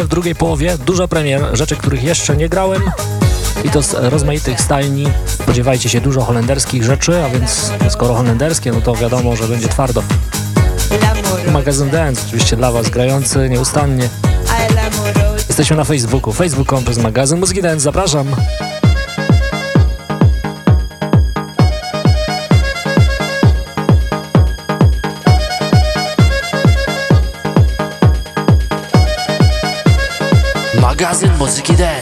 Speaker 1: w drugiej połowie? Dużo premier, rzeczy, których jeszcze nie grałem i to z rozmaitych stajni. Spodziewajcie się dużo holenderskich rzeczy, a więc skoro holenderskie, no to wiadomo, że będzie twardo. Magazyn Dance, oczywiście dla Was grający nieustannie. Jesteśmy na Facebooku, facebook.com przez magazyn Muzyki Dance, zapraszam.
Speaker 2: Magazyn Muzyki Dance prezentuje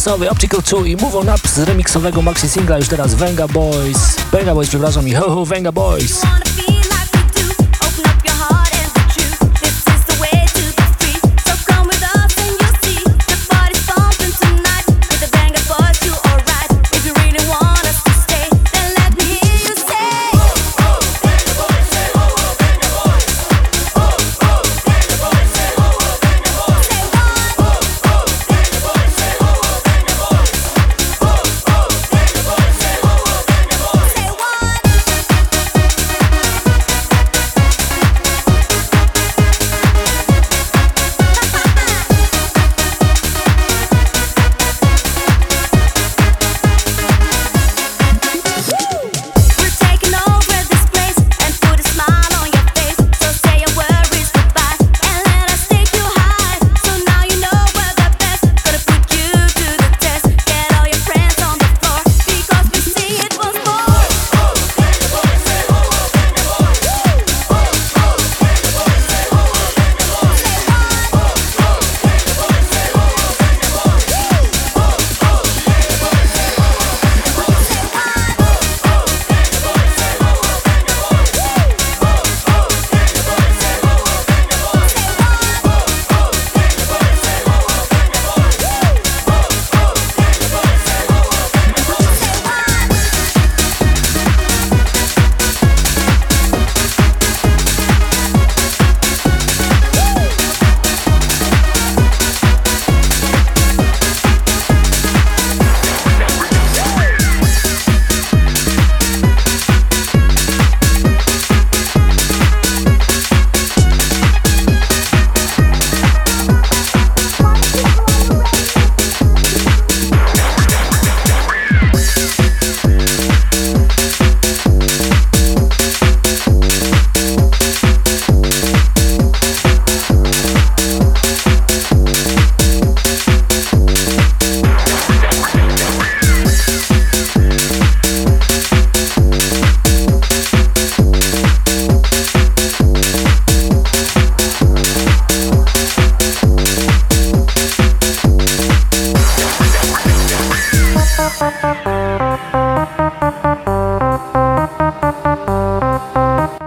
Speaker 2: transowy Optical 2 i Move On Up z remixowego maxi singla już teraz Venga Boys, Venga Boys przepraszam i Ho Ho Venga Boys.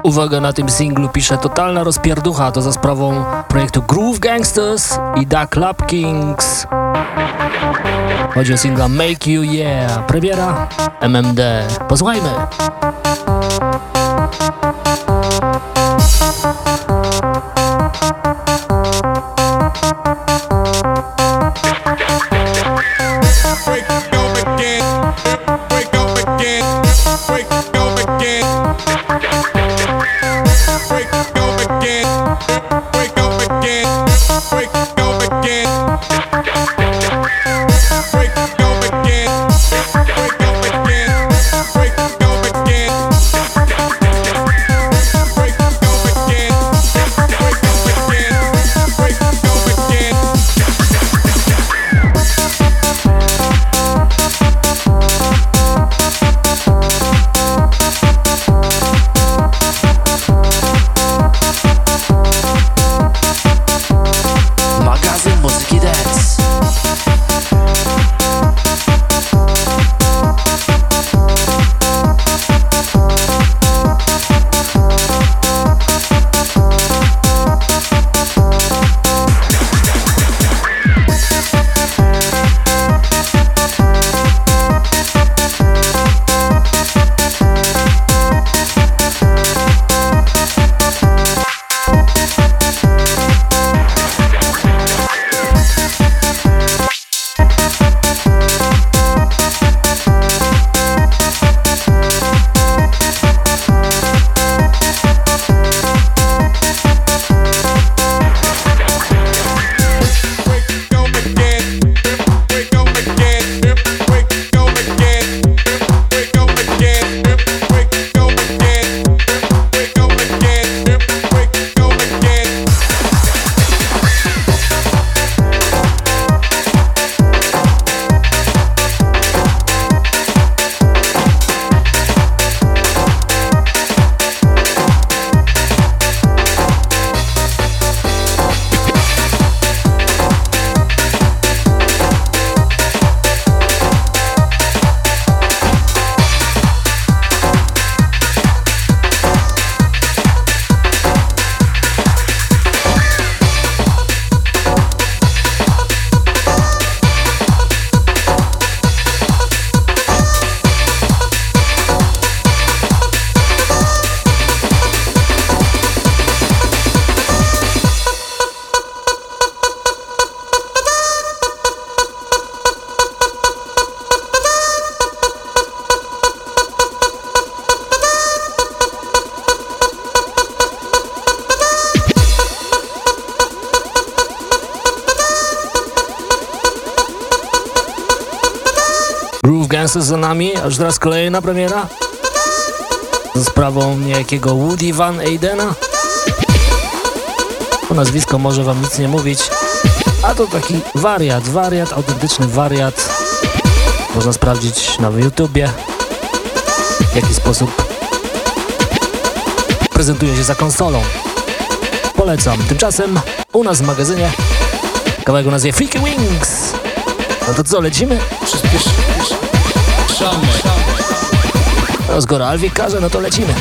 Speaker 2: Uwaga, na tym singlu pisze totalna rozpierducha, to za sprawą projektu Groove Gangsters i Da Club Kings. Chodzi o singla Make You Yeah, premiera MMD. Posłuchajmy!
Speaker 1: Nami, aż teraz kolejna premiera za sprawą niejakiego Woody Van Eydena. To nazwisko może wam nic nie mówić, a to taki wariat, wariat, autentyczny wariat. Można sprawdzić na YouTubie, w jaki sposób prezentuje się za konsolą. Polecam. Tymczasem u nas w magazynie kawałek o nazwie Freaky Wings. No to co, lecimy?
Speaker 12: Przyspieszamy.
Speaker 1: No skoro Alwik każe, no to lecimy.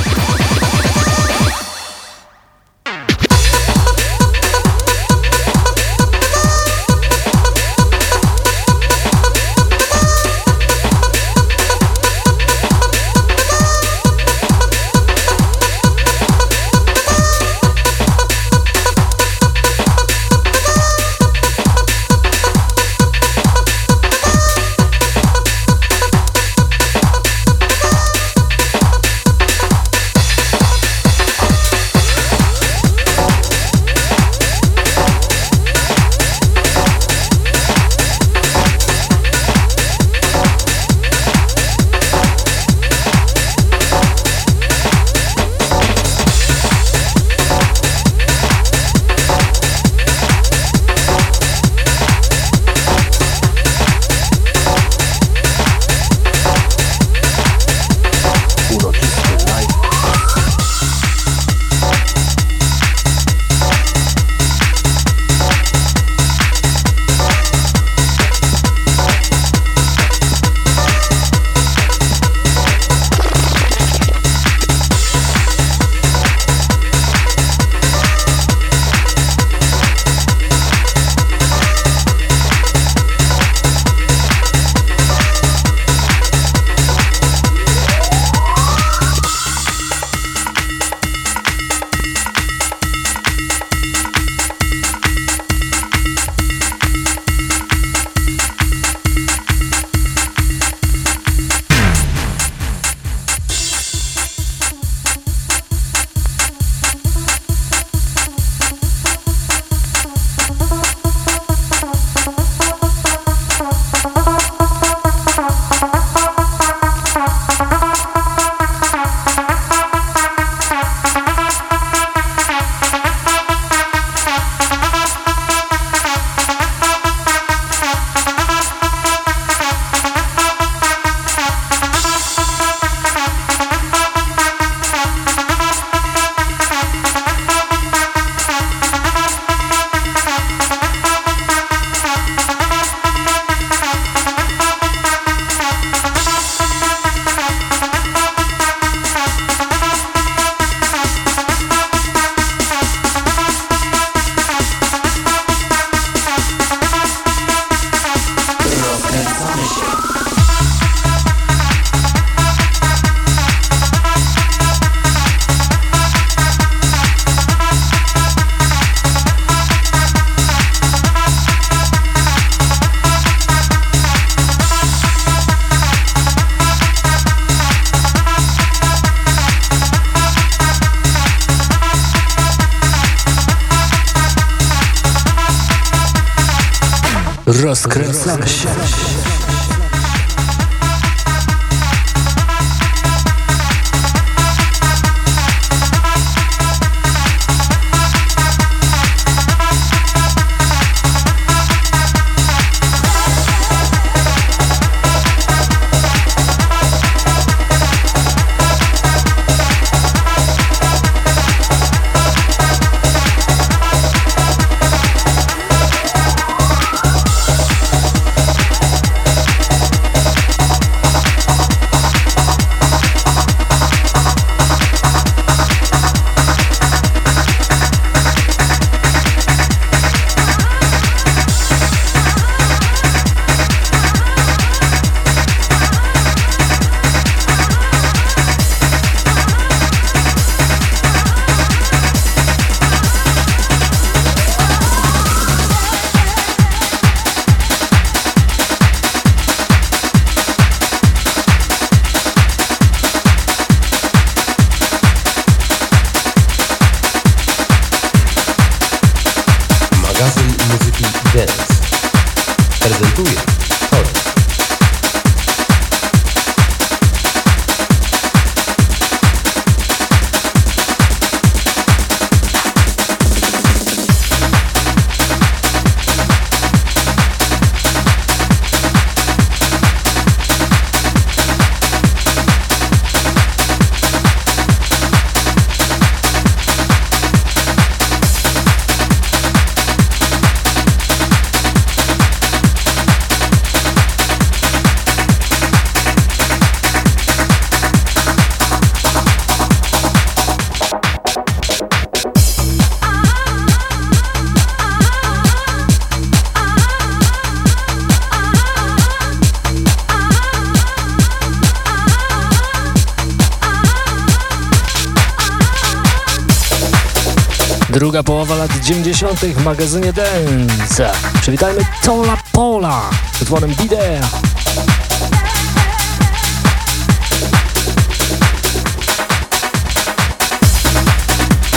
Speaker 1: Druga połowa lat 90. w magazynie Dance. Przywitajmy Tola Pola z utworem There.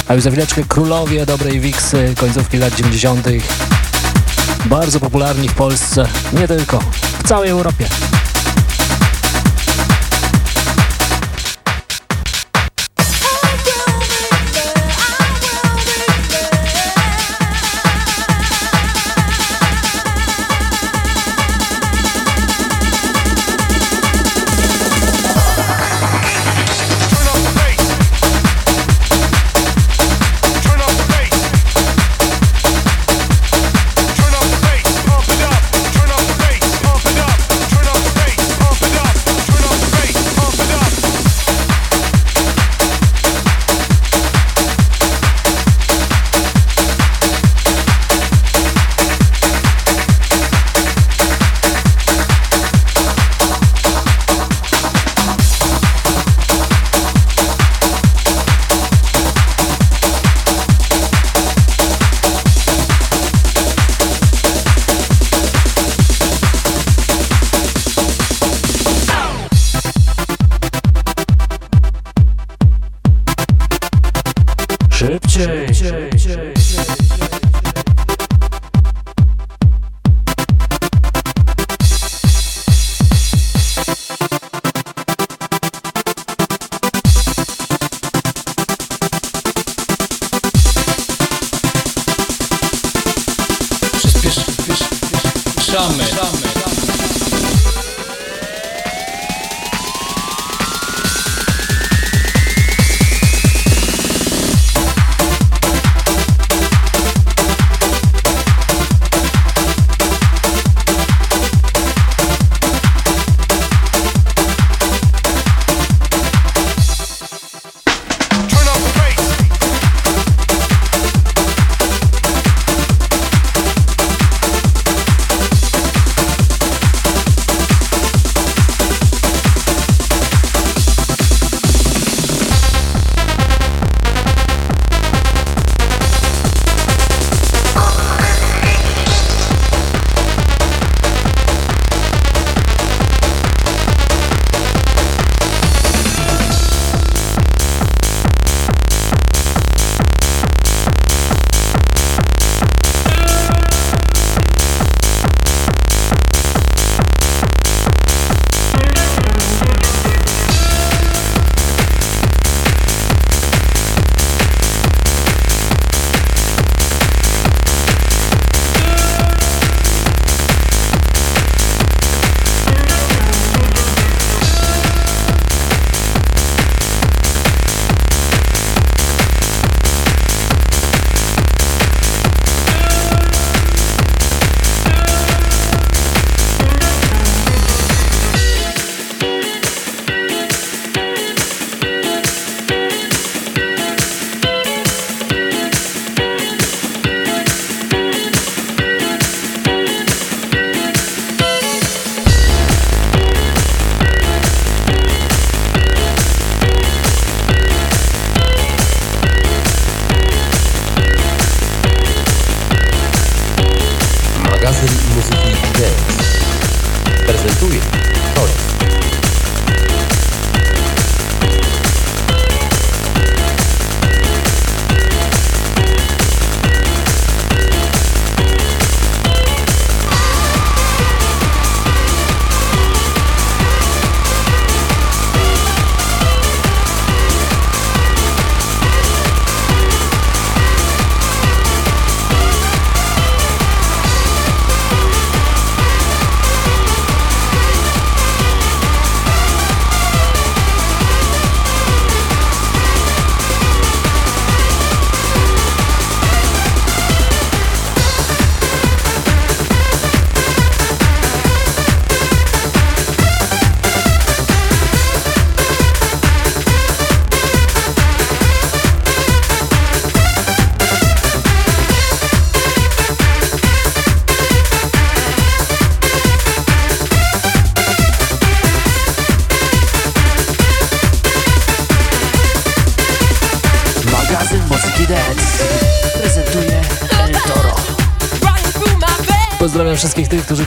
Speaker 1: A już za chwileczkę królowie dobrej wiksy końcówki lat 90. Bardzo popularni w Polsce, nie tylko, w całej Europie.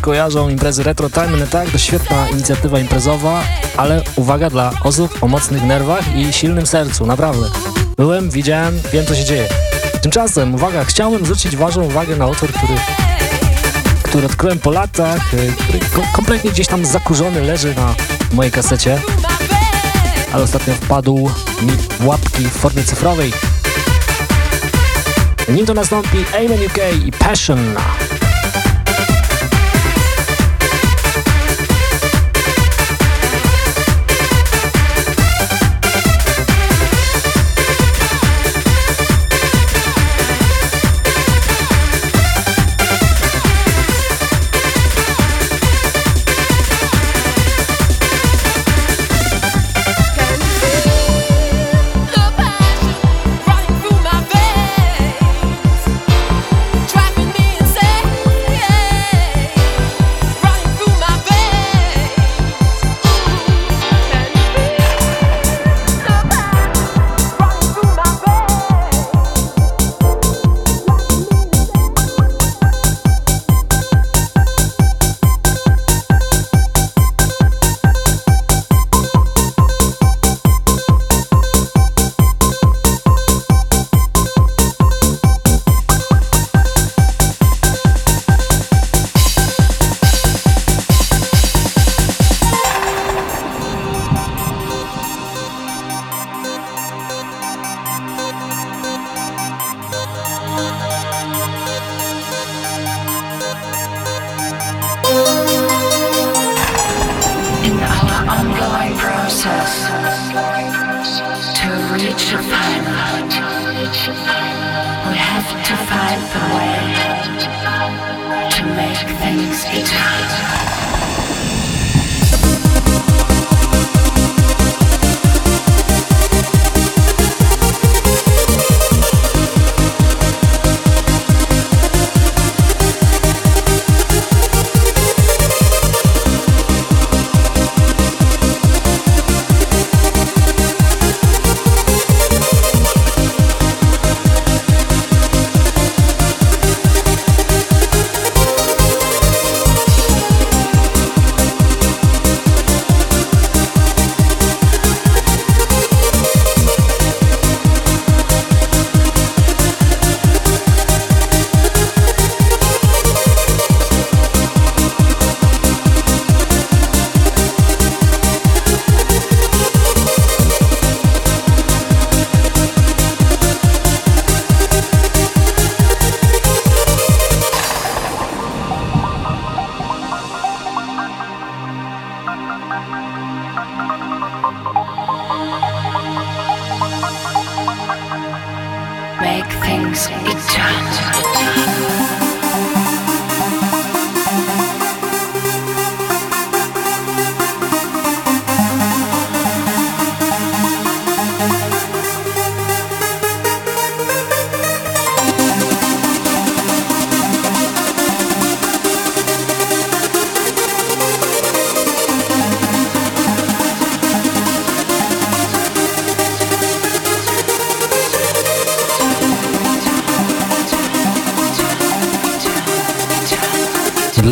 Speaker 1: Kojarzą imprezy Retro Time and Attack. To świetna inicjatywa imprezowa, ale uwaga dla osób o mocnych nerwach i silnym sercu, naprawdę. Byłem, widziałem, wiem co się dzieje. Tymczasem, uwaga, chciałbym zwrócić waszą uwagę na utwór, który, który odkryłem po latach, y, który ko kompletnie gdzieś tam zakurzony leży na mojej kasecie, ale ostatnio wpadł mi w łapki w formie cyfrowej. Nim to nastąpi Amen UK i Passion.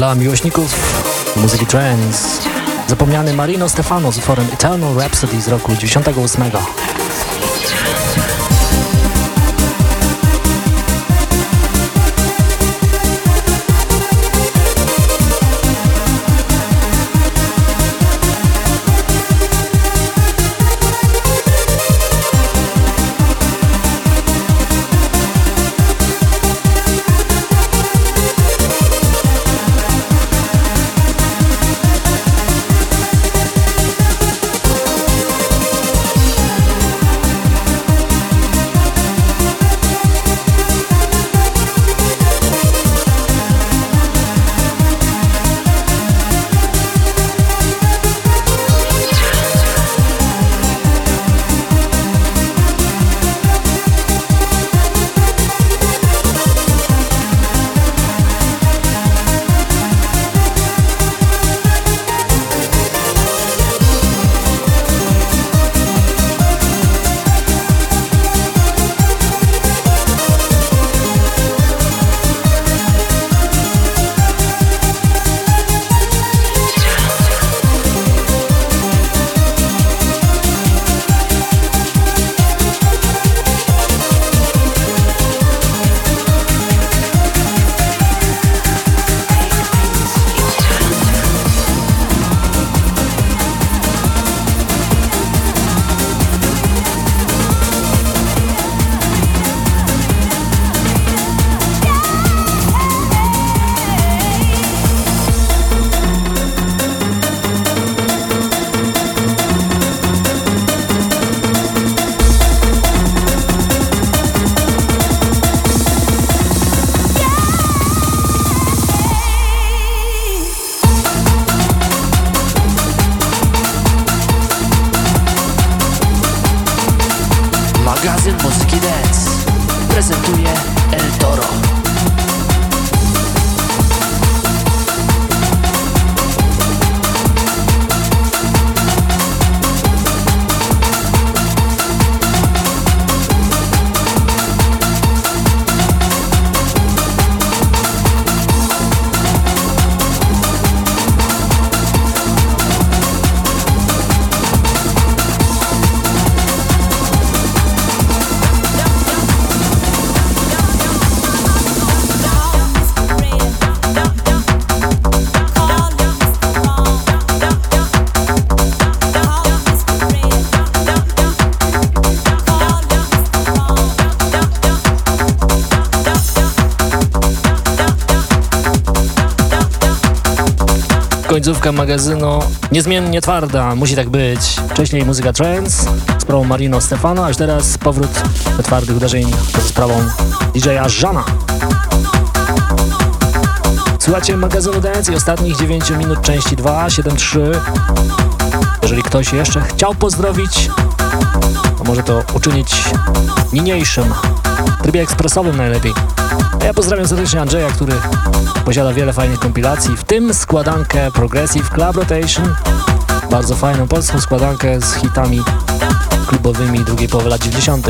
Speaker 1: Dla miłośników muzyki trance zapomniany Marino Stefano z utworem Eternal Rhapsody z roku 98. Końcówka magazynu niezmiennie twarda, musi tak być. Wcześniej muzyka trance z sprawą Marino Stefano, aż teraz powrót do twardych uderzeń ze sprawą DJ-a Żana. Słuchacie magazynu Dance i ostatnich 9 minut części 2, 7.3. Jeżeli ktoś jeszcze chciał pozdrowić, to może to uczynić niniejszym, w trybie ekspresowym najlepiej. Ja pozdrawiam serdecznie Andrzeja, który posiada wiele fajnych kompilacji, w tym składankę Progressive Club Rotation, bardzo fajną polską składankę z hitami klubowymi drugiej połowy lat 90.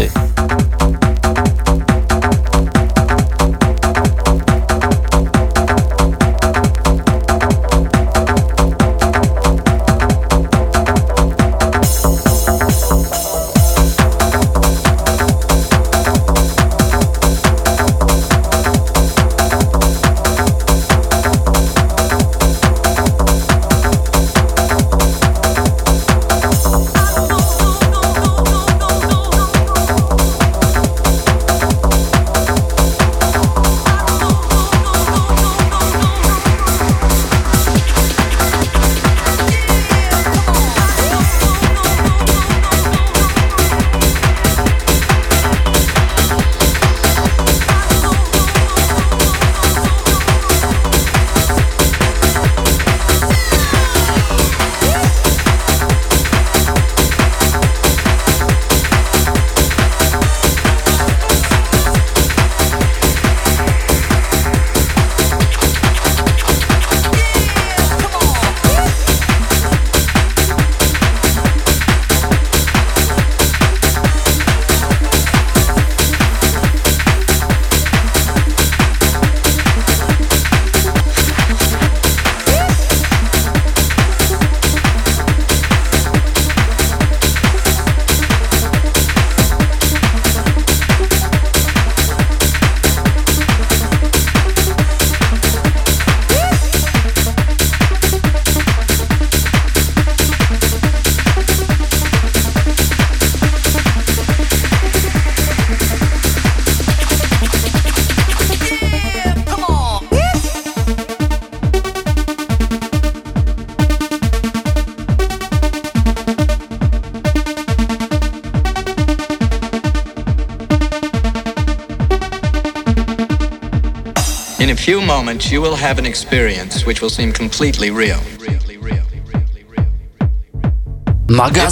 Speaker 13: You will have an experience which will seem completely real. It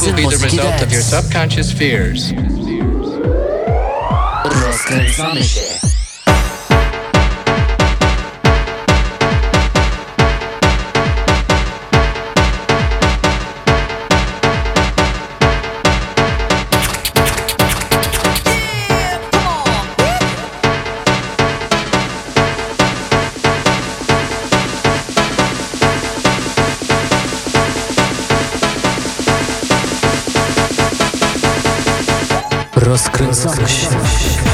Speaker 13: will be the result of your subconscious fears.
Speaker 2: Rozkręcamy się.
Speaker 1: Rozkręcamy się.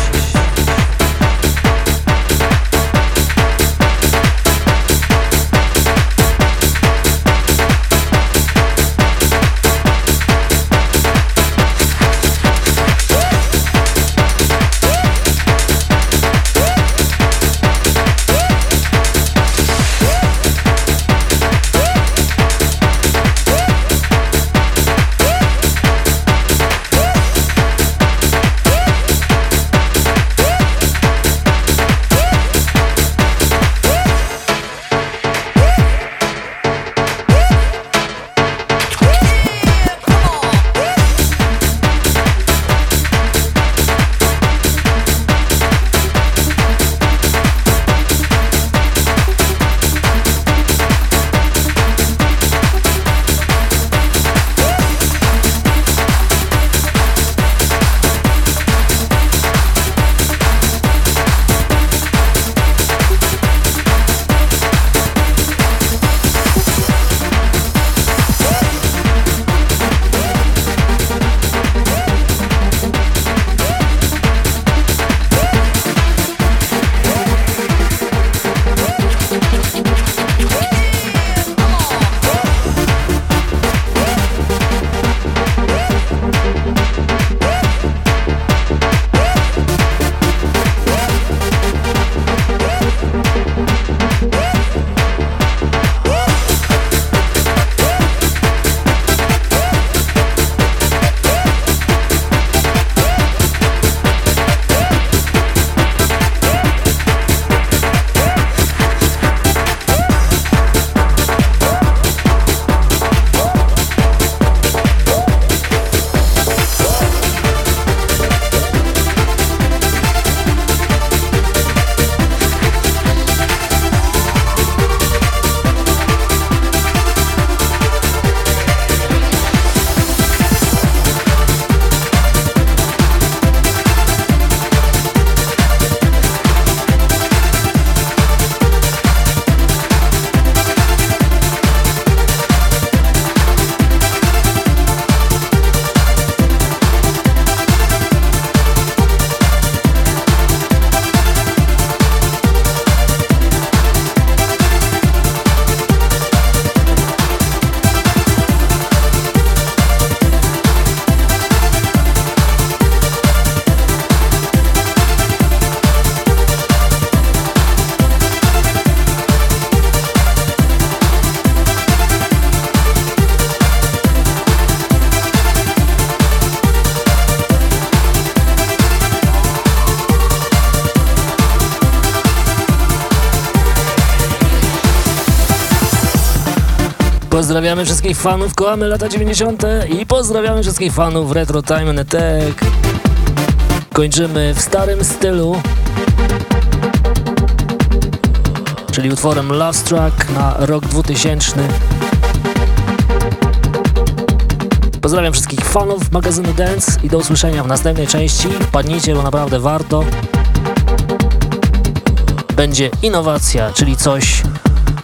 Speaker 1: Wszystkich fanów Koamy lata 90. i pozdrawiamy wszystkich fanów Retro Time Attack. Kończymy w starym stylu, czyli utworem Last Track na rok 2000. Pozdrawiam wszystkich fanów magazynu Dance i do usłyszenia w następnej części. Wpadnijcie, bo naprawdę warto. Będzie innowacja, czyli coś,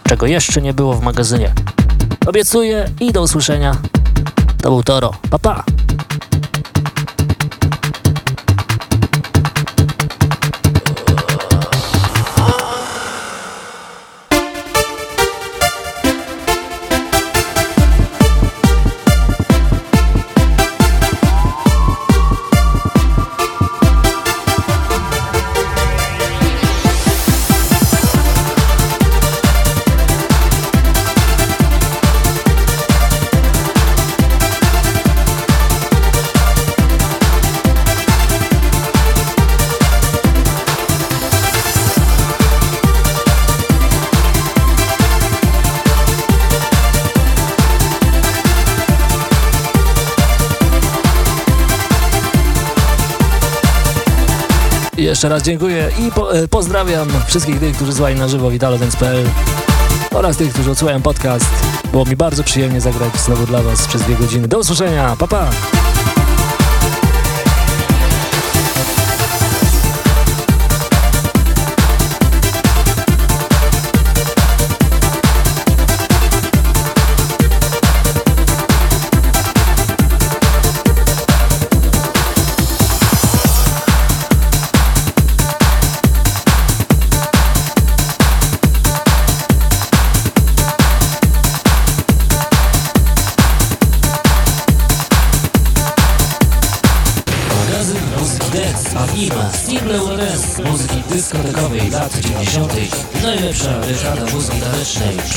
Speaker 1: czego jeszcze nie było w magazynie. Obiecuję i do usłyszenia. To był Toro. Pa, pa. Jeszcze raz dziękuję i po, e, pozdrawiam wszystkich tych, którzy słuchają na żywo witalodance.pl oraz tych, którzy odsłuchają podcast. Było mi bardzo przyjemnie zagrać znowu dla Was przez dwie godziny. Do usłyszenia, pa pa!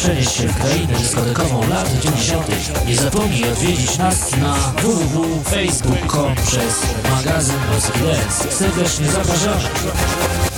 Speaker 2: Tanecznej. Przenieś się w krainę dyskotekową lat 90. Nie zapomnij odwiedzić nas na www.facebook.com przez magazyn Muzyki. Serdecznie zapraszamy.